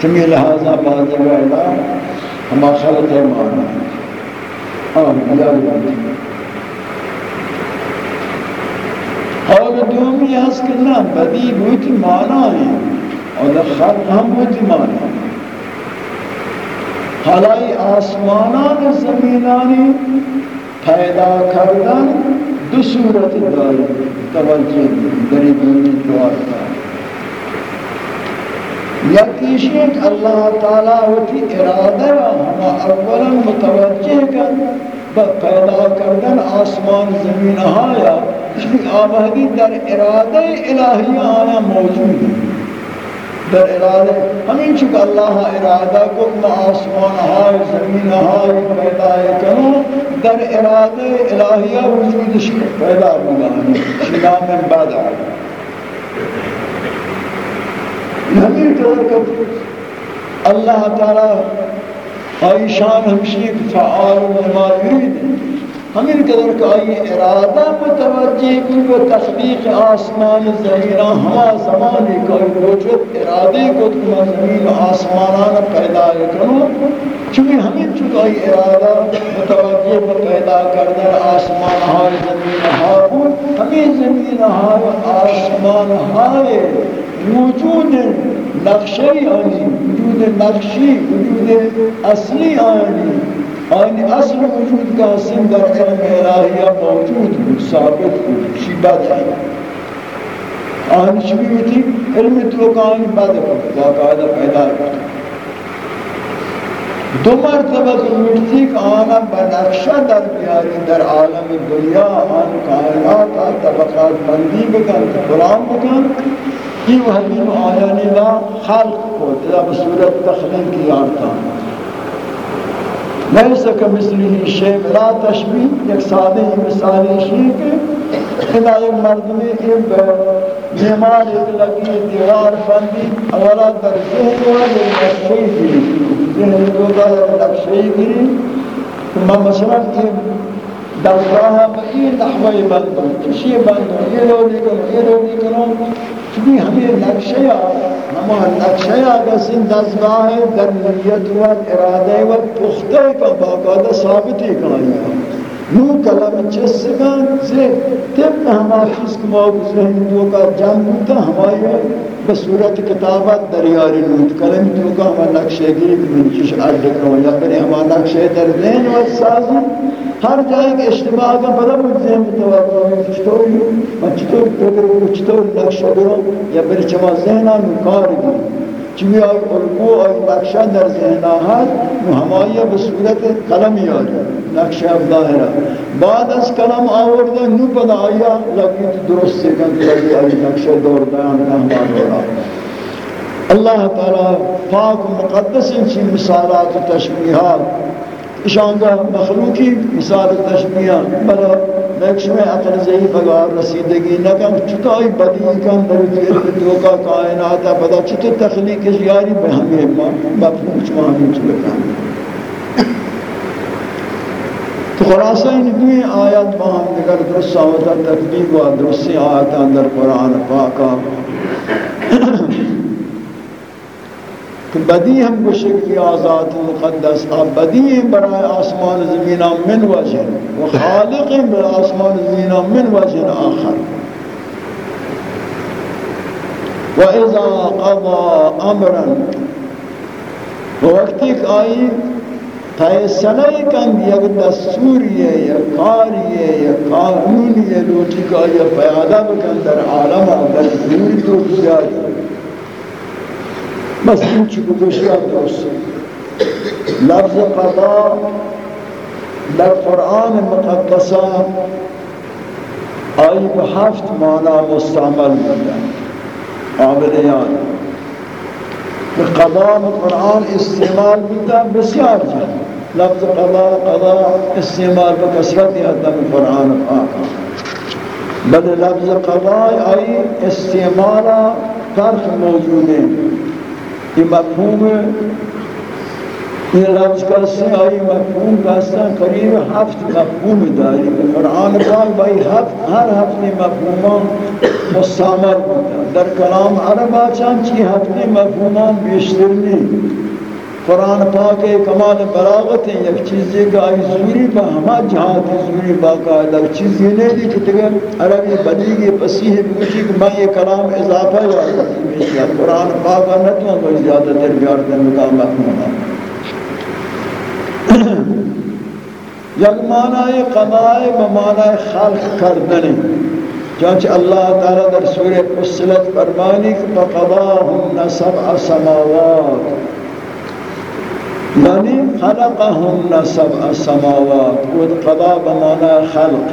Speaker 1: چمی لہذا بعض وعلا ہما خلق مانا آم بیار بانتی اور دومی ہست کرنا بدی بوتی مانا ہے اور خلق ہم بوتی مانا ہے۔ حالائی آسمانان زمینانی پیدا کردن دو صورت داری توجہ دری دونی دوار یکیش ایک اللہ تعالیٰ ہوتی ارادہ ہما اولا متوجہ کر پیدا کردن آسمان زمین آیا آبادی در ارادہ الہی آیا موجود در ارادہ، ہمیں چکہ اللہ ارادہ کو آسمان ہائے زمین ہائے پیدا کرو در ارادہ الہیہ وجود شکر پیدا بگانی یعنی شنا من بعد آئے۔ همین طور که الله تعالی آیشان همشه فعال و ما ہمیں قدر کہ آئی ارادہ متوجہ کی وہ تخلیق آسمان زمینہ ہما زمانی کوئی وجود ارادے کو تمہیں زمین آسمانان پیدا کرو۔ چونکہ ہمیں چونکہ آئی ارادہ متوجہ پر پیدا کردن آسمان ہائے، زمین ہائے، ہمیں زمین ہائے، آسمان ہائے۔ وجود نقشی آنی، وجود نقشی، وجود اصلی آنی۔ آن اصل وجود کا سن در علم الہیہ موجود بود ثابت بود شی بد ہے آن چی ہوتی علم تو کان بد باقاعدہ پیدا ہے دو مرتبہ مٹتی کہ آنا بنقشہ در بیاری در عالم دنیا آن کائنات طبقات بندی بکن قرآن بکن یہ وحدی آیانی لا خلق کو تلا بصورت تخلیق کی آرتا لیس کمثله شیء لا تشبیه یک ساده مثال شیء کہ خدا ایک مرد میں ایک بیمار ایک لگی دیوار بندی، اولا در ذہن ہوا ایک نقشی گری ذہن یعنی دو دا ایک نقشی گری ثم مثلا ایک درگاہ بئی نحوی بندو کشی بندو یہ لو لکن یہ لو لکن چونکہ ہمیں نقشہ ہما نقشہ آگا سن دستگاہ در نیت و ارادہ و پختہ کا باقاعدہ ثابتی ہے یو کلام جسمان سے تم ہمارا چیز کو موجود ہے دو کا جان ہوتا ہے بہ صورت کتابات دریا رود کلم تو کا ہمارا نقش ہے کہ میں چیز اج دیکھو یا پھر ہمارا نقش در دین و ساز ہر جائے کے اجتماع کا بڑا مجسم تو اپ کو چھوڑ دوں پر کو چھوڑ دوں نقش ہو یا پھر چوازینا نکار دوں چمی آئی علقو آئی نقشہ در ذہنہ ہے وہ ہمائی بصورت قلم یاری نقشہ ظاہرہ بعد از قلم آوردہ، نو پدا آیا، لگیت درست سکن لگی آئی نقشہ دور بیان کا دورا اللہ تعالی پاک و مقدس انچی مثالات و تشبیحات اشانگا مخلوقی مثال تشبیہ، بلا نیکش میں عقل ضعیف اگر رسیدگی نکم، چکائی بدی کم در علم دوکا کائناتا بدا چطور تخلیق جیاری بہمی مفہوم چمانی چلکانی تو خلاصہ ان دوئی آیات باہم دیگر درست آوتا تکلیق و درستی آیتا در قرآن پاکا کہ بدی ہم کو شکلی آزاد مقدس آب بدی برای آسمان زمینہ من وجہ۔ و خالق برای آسمان زمینہ من وجہ۔ آخر۔ و اذا قضا امرا۔ و وقتی کہ آئی فیصلہ کن یک دستوری ہے یا کاری ہے یا قانونی ہے لوٹی کا یا پیادہ بکن در عالم در دور تو جاری بس این چی بگوشی درست لفظ قضا در قرآن مقدسہ آئی بہفت معنی مستعمل بودن قابلیان کہ قضا قرآن استعمال بودن بسیار جائے لفظ قضا قضا استعمال به بکسرت حدم قرآن پاک بل لفظ قضا آئی استعمالا فرق موجود ہے یہ مفہوم یہ لفظ کسی آئی مفہوم کسی قریب ہفت مفہوم داری قرآن پاک بھائی ہفت ہر ہفتے مفہومان مستعمر ہوتا در کلام عرب آچان چی ہفتے مفہومان بیشتر نہیں قرآن پاک کمال بلاغت ہے یک چیزی کا آئی زوری با ہما جہات زوری باقاعدہ چیز یہ نہیں دی کہ تگر عربی بدیگی پسیح بگوشی کہ میں یہ کلام اضافہ یا قرآن پاک نہ تو زیادہ تر بیار دن کا مفہومان یک معنی قضاء و معنی خلق کردن چونچہ اللہ تعالی در سورہ فصلت فرمانی کہ فقضاهن سبع سماوات۔ یعنی خلقهن سبع سماوات و قضاء بمعنی خلق.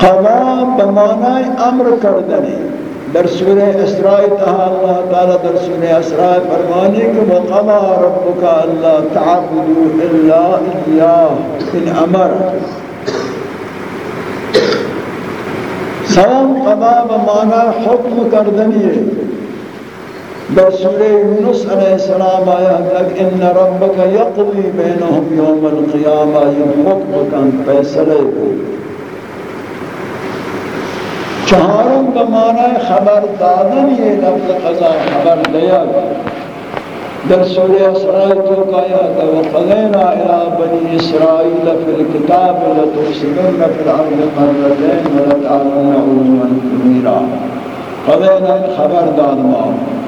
Speaker 1: قضاء بمعنی امر کردنی. در سورہ اسراء تہا اللہ تعالی در سورہ اسراء فرمانے کہ وقضى ربك الا تعبدوا الا اياه ان امر سلام قضا بمعنى حکم کردنی. ہے در سورہ یونس علیہ السلام آیا تک ان ربک یقضی بینہم یوم القیامہ، یہ حکم کن فیصلے کو۔ چہاروں کا معنی خبر دادن، یہ لفظ قضا خبر دیا در سورہ اسرائی تو کہا تھا وَقَلَيْنَا إِلَىٰ بَنِي إِسْرَائِيلَ فِي الْكِتَابِ لَتُفْسِدُنَّ فِي الْأَرْضِ مَرَّتَيْنِ وَلَتَعْلُنَّ عُلُوًا كَبِيرًا قَلَيْنَا خبر داد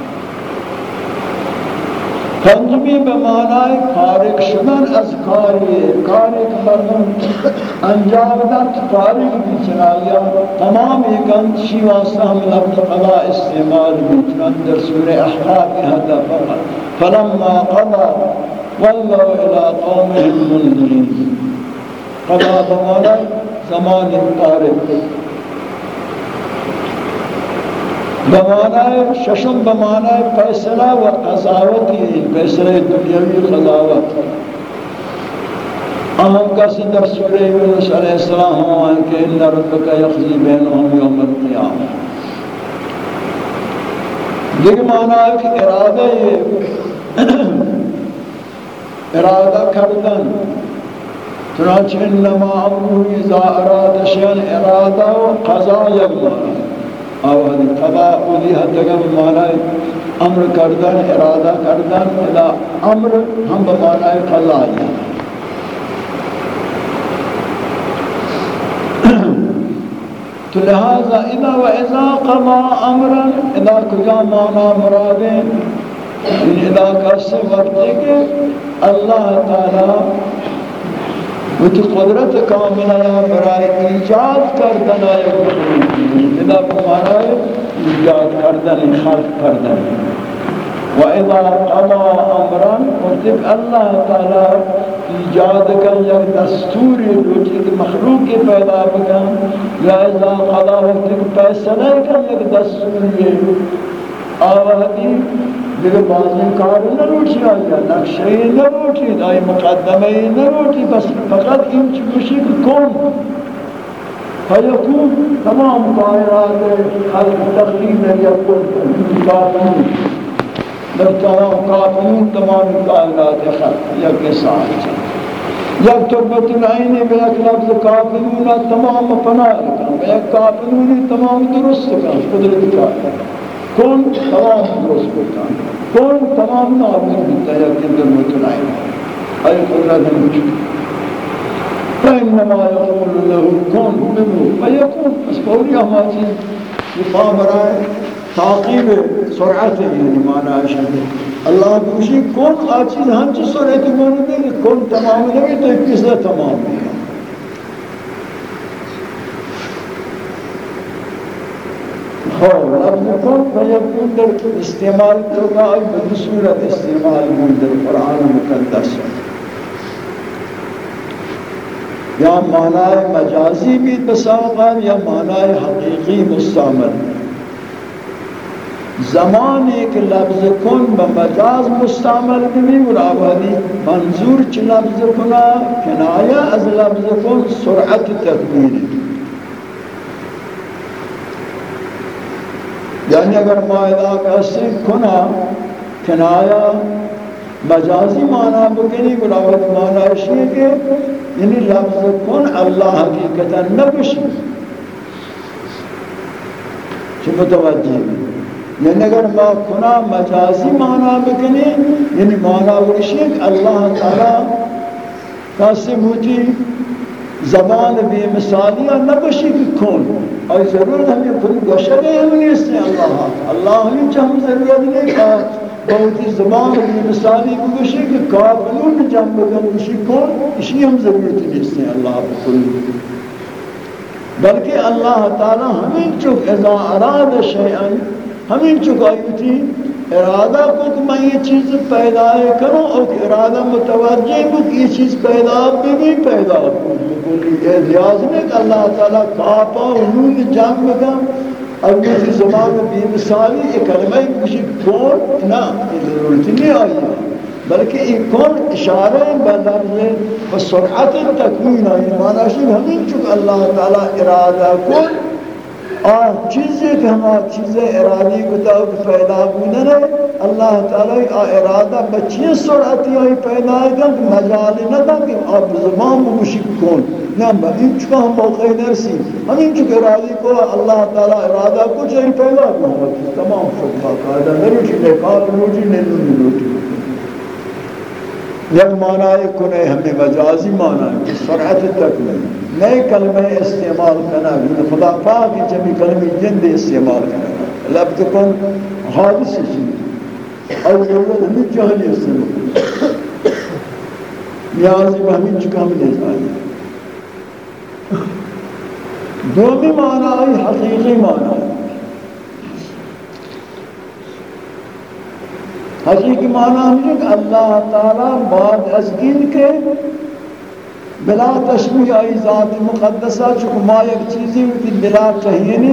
Speaker 1: ماں پنجمی به معنای فارغ شدن از کاری کاری که مردم انجام دن تو فارغ بیچنایا تمام ایکن چی واسطه هم لفظ قضا استعمال بیچنان در سوره احقاب هذا فقط فلما قضا والله الى قومهم منذرين قضا بمعنای زمان فارغ. بمعنی ششم بمعنی فیصلہ و قضاوت قضاوتی فیصلہ دنیاوی قضاوت اہم کسی در سورہ یونس علیہ السلام ہوں کہ ان ربک یخزی بینہم یوم القیامہ۔ دیکھ معنی ہے کہ ارادہ یہ ارادہ کردن۔ چنانچہ انما امرو اذا اراد شیئا ارادہ و قضا یک معنی آوازی قضا اولی حدگم معنی امر کردن، ارادہ کردن ادا امر ہم بمعنی قضا آئی۔ تو لہذا اذا و اذا قضا امرا اذا کجا معنی مرادیں، اذا کسی وقتی کہ اللہ تعالی وچ قدرت کاملہ برائے ایجاد کردن آئے اذا بمانا ایجاد کردن خلق کردن و اذا قضا امران وتک اللہ تعالی ایجاد کر یک دستوری روچی کہ مخلوق پیدا بکن یا اذا قضا وتک فیصلہ کر یک دستوری آوہدی دیگه بازی کار نروچی آیا نقشه نروچی آیا مقدمه نروچی بس فقط این چی که کن فیکون، تمام کائرات خلق تخلیل یکن کافرون در تمام کافرون تمام کائرات خلق یک ساعت یک تربت العین به یک لفظ کافرون تمام پناہ کن به یک کافرون تمام درست کن قدرت کافر کون تمام درست بودن کون تمام نابود بودتا یا که در متنعی ای قدرت موجود فإنما يقول له كن بمو فيكون بس فوري اما چیز یہ برای تعقیب سرعت یعنی معنی شده اللہ بوشی کن آچیز ہم چیز سرعت معنی دے کن تمام نہیں، تو کس تمام نہیں خور لفظ کن فیکون در استعمال تو کا بدو صورت استعمال من در قرآن مقدس یا معنی مجازی بھی بساقر یا معنی حقیقی مستعمل۔ زمان ایک لفظ کن بمجاز مستعمل بھی اور آبادی منظور چ لفظ کنا؟ کنایہ از لفظ کن، سرعت تکبیر یعنی اگر مائدہ کا سن کنا کنایہ مجازی معنی بکنی گلاوت معنی اشیئے کہ یعنی لفظ کن اللہ حقیقتا نبشی۔ چھ متوجہ یعنی اگر ما کنا مجازی معنی بکنی یعنی معنی ورشی کہ اللہ تعالی کاسی موتی زبان بے مثالیہ نبشی کی کن اور ضرورت ہمیں خود گوشگے ہم نہیں اس سے اللہ۔ اللہ ہمیں چاہم ضرورت نہیں کہا بہتی زبان بے مثالی کو گوشی کہ کافلون جنب بگن گوشی کن اسی ہم ضرورت نہیں اس سے اللہ بکل۔ بلکہ اللہ تعالی ہمیں چک اذا اراد شیئن ہمیں چکائی تھی ارادہ کو کہ میں یہ چیز پیدا کروں اور ارادہ متوجہ کو کہ یہ چیز پیدا بھی بھی پیدا یہ لیاز میں کہ اللہ تعالیٰ کعبہ انہوں جنگ کا اور کسی زمان میں بھی مثالی ایک کلمہ کسی کون نہ یہ ضرورت نہیں آئی بلکہ یہ کون اشارہ بلرز و سرعت تکوین آئی۔ مانا شکل ہمیں چک اللہ تعالیٰ ارادہ کن اور چیزیں کہ ہما چیزیں ارادی کو پیدا بودن ہے اللہ تعالی آ ارادہ بچی سرعتی آئی پیدا ہے کہ مجال نہ تھا کہ آپ زمان مشک کون۔ نہ این چکا ہم موقع نرسی۔ ہم این چکا ارادی کو اللہ تعالی ارادہ کو چاہی پیدا۔ بودن تمام خطبہ قائدہ نروچی لے کار روچی نیلو نیلوٹی یک معنی کنے ہمیں مجازی معنی کہ سرعت تک نہیں نئے کلمہ استعمال کرنا ہے خدا پاک جمی کلمہ جند استعمال کرنا لفظ کن حادث چیز اور ضرورت ہمیں جہلی استعمال نیازی ہمیں چکا میں لے جائیں دومی معنی حقیقی معنی آئی حقیقی معنی ہمیں کہ اللہ تعالی بعد از ان کے بلا تشبیہ آئی، ذات مقدسہ چکہ ما یک چیزی ہوتی بلا چہینی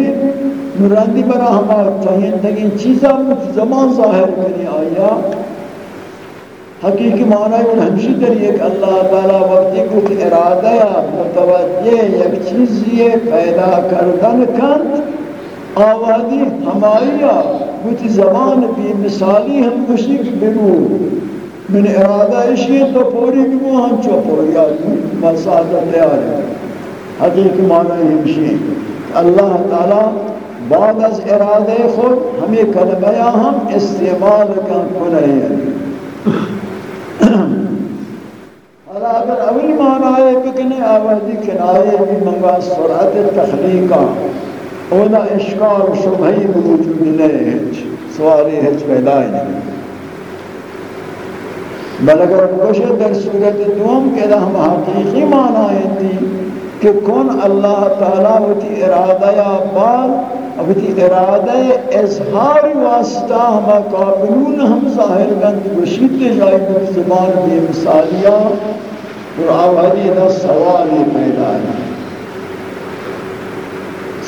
Speaker 1: نورندی برا ہما چہین تکین چیزا زمان ظاہر کرنی آیا حقیقی معنی ان ہمشی در ایک اللہ تعالی وقتی کو کہ ارادہ یا متوجہ یک چیزی پیدا کردن کند آوادی ہمائی بوتی زمان بی مثالی ہم کشک بنو من ارادہ اشی تو پوری بھی وہ ہم چو پوری آدمی مساعدت لے آرے حقیق معنی ہمشی اللہ تعالی بعد از ارادہ خود ہمیں کلمہ ہم استعمال کن کنے ہیں۔ حالا اگر اول معنی ہے بکنے آوازی کنائے بھی منگا سرعت تخلیقہ اولا اشکار شبہی موجود نہیں ہے سواری ہے پیدا نہیں بل اگر کوشے در صورت دوم کہ ہم حقیقی معنی تھی کہ کون اللہ تعالی وتی ارادہ یا بال وتی ارادہ اظہار واسطہ ہم قابلون ہم ظاہر گند گشید جائے کی زبان بے مثالیہ اور آوازی دا سوال پیدا ہے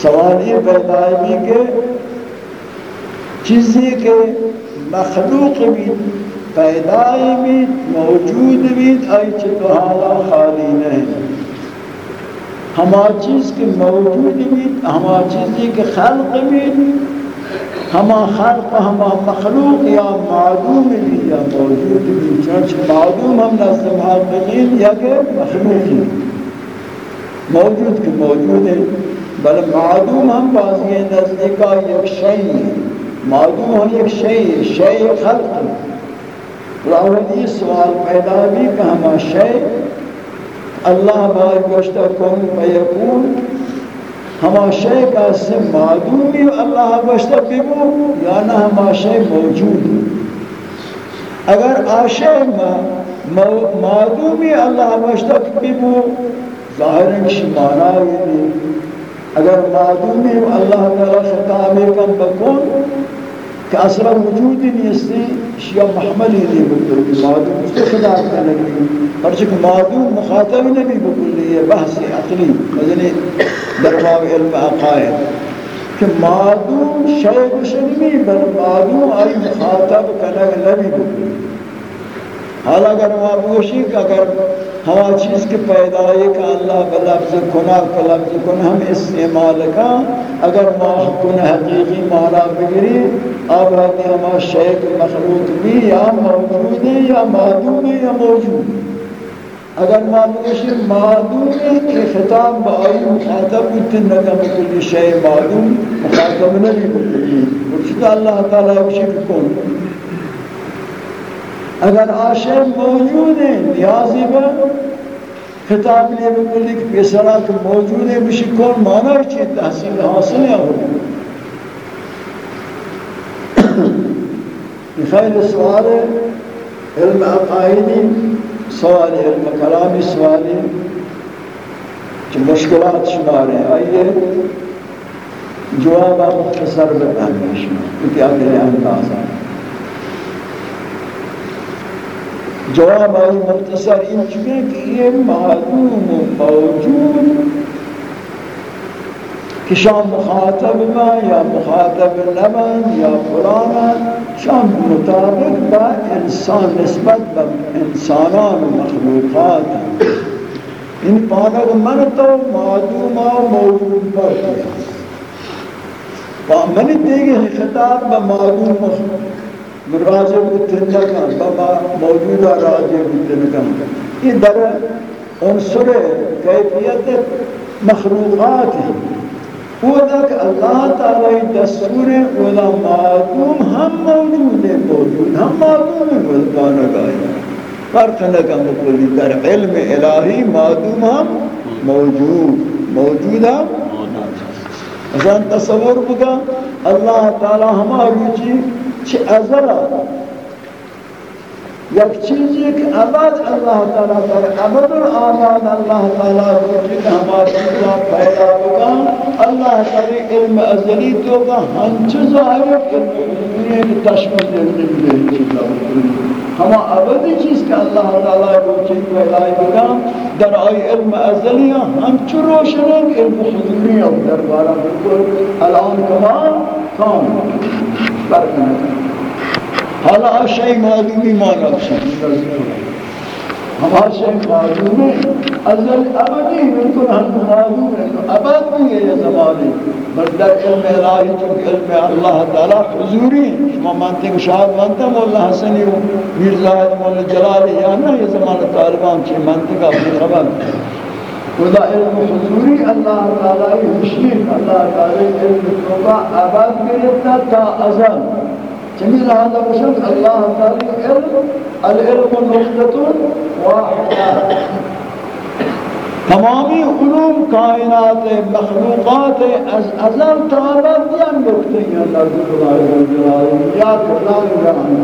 Speaker 1: سوال یہ پیدا ہے کہ چیزی کے مخلوق بھی، پیدائی بھی، موجود بھی، آئی چھتو حالا خالی نہیں۔ ہما چیز کے موجود بھی، ہما چیزی کے خلق بھی، ہما خلق ہما مخلوق یا معدوم بھی یا موجود بھی۔ چونچہ معدوم ہم نزد محققین یا کہ مخلوق ہی موجود کے موجود ہے بل معدوم ہم بازی ہیں نزدیکا یک شئی ہے معدوم ہم یک شئی ہے شئی خلق راوی سوال پیدا بھی کہ ہما شے اللہ بائی گوشتا کن فیکون ہما شے کا سم معدومی اللہ گوشتا بگو یا نہ ہما شے موجود اگر آشے معدومی اللہ گوشتا بگو ظاہر انشی مانا بھی۔ اگر معدومی اللہ تعالی خطابی کن بکن کہ اصلا وجود نہیں اس نے شیعہ محملی نہیں بکل کہ معدوم اس کو خدا کرنے لگی پرچہ کہ معدوم مخاطب نبی بکل یہ بحث عقلی مزنی درباب علم عقائد۔ کہ معدوم شیء شنمی بل معدوم آئی مخاطب کنگ نبی بکلی حال اگر معبوشی کہ اگر ہوا چیز کے پیدائی کا اللہ بلفظ کنا کا لفظ کن ہم استعمال کا اگر ما کن حقیقی مانا بگری اب ہے ہما شیخ مخلوق بھی یا موجود ہے یا معدوم ہے یا موجود اگر ما بگشی معدوم ہے کہ خطاب بائی مخاطب اتن نگم کلی شیع معدوم مخاطب نبی کلی مرشد اللہ تعالیٰ بشک کن اگر عاشق موجود ہیں نیازی با خطاب لے بکلی کہ پیسرا کہ موجود ہے بشی کون مانا چی تحصیل حاصل ہے ہو خیل سوال علم عقائدی سوال علم کلامی سوالی کہ مشکلات شمار ہیں آئیے جواب مختصر بتانے شمار کیونکہ اگلے انداز آئے جواب آئی مختصر، ان چکے کہ یہ معلوم و موجود کہ شام مخاطب ما یا مخاطب نبن یا قرآن شام مطابق با انسان نسبت، با انسانان و مخلوقات ان پانک من تو معلوم و موجود پر۔ کیا من دیگه خطاب، با معلوم مخلوق راجع بودن نکن بابا موجود راجع بودن نکن یہ در عنصر کیفیت مخلوقات ہے وہ کہ اللہ تعالی دستور ولا معدوم ہم موجود ہیں موجود ہم معدوم ہیں ولدانا گایا فرق نکن بکلی در علم الہی معدوم ہم موجود موجود ہم مثلا تصور بکا اللہ تعالی ہماری چیز چه ازلا یک چیزی که ابد اللہ تعالی در ابد الآباد اللہ تعالی روچی کہ چیزا پیدا ہوگا اللہ تعالی علم ازلی تو کا ہنچ ظاہر علم کی تشمیل علم چیزا ہما ابدی چیز کہ اللہ تعالی روچی پیدا ہوگا در آئی علم ازلی ہنچ روشن علم حضوری در بارا بالکل الان کمان؟ کام فرق نہیں حالا شئی معلومی مانا ہمارا شئی معلوم ہے ازل ابدی بالکل ہم معلوم ہے ابد نہیں ہے یہ زمانے۔ بل در علم الہی چونکہ علم اللہ تعالی حضوری شما مانتے کہ شاہد مانتا مولا حسنی و مرزا مولا جلالی یا نا یہ زمانہ طالبان چی مانتے کا اپنی خبر۔ ودائم حضوري الله تعالى يشين الله تعالى يلقى أباد قريبنا تا أزال جميل هذا مشهد الله تعالى العلم العلم نقطة واحدة. تمامی علوم کائنات مخلوقات از ازل تا ابد یا نکته یا لفظ خدای جل جلاله یا کلام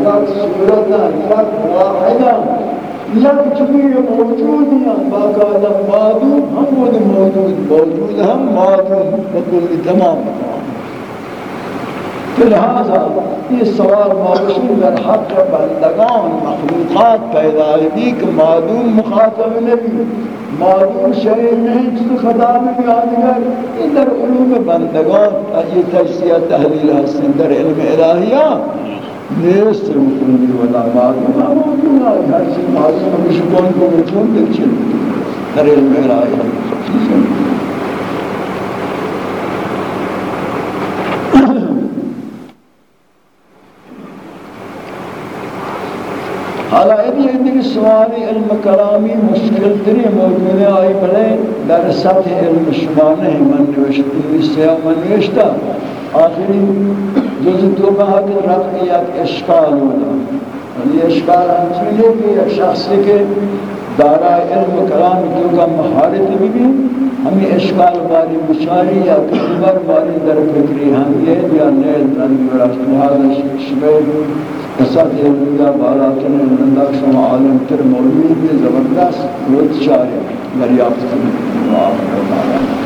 Speaker 1: یا صورت یا واحدہ جميع موجود باقاعدہ معدوم ہم موجود موجود ہم معدوم بکل تمام. لہذا یہ سوال موشی در حق بندگان مخلوقات پیدا بھی کہ معدوم مخاطب نبی. معدوم شریع نہیں جس خدا میں بھی آدھگر یہ در علوم بندگان یہ تجزیہ تحلیل حسن در علم الہیہ نیست رکونی ولا معدوم معدوم ہر چیز معدوم ہمیشہ کون کو رکون در چل در علم الہیہ حالا ابھی ایک سوالی علم کلامی مشکل تری موجود آئی بلے در سطح علم شما نہیں. من نوشتی اس سے من نوشتا آخری جز تو کہا کہ رب کی ایک اشکال ہونا۔ اور یہ اشکال ہم چیزے کہ ایک شخص کے دارا علم و کلام تو کا مہارت بھی بھی ہمیں اشکال باری مشاری یا کبر باری در فکری ہم یہ یا نیل تنگی رفت لہذا شبیر قصد یہودہ بالا چنے نندہ شما عالم تر موجود زبردست روت شاری دریافت کرنے اللہ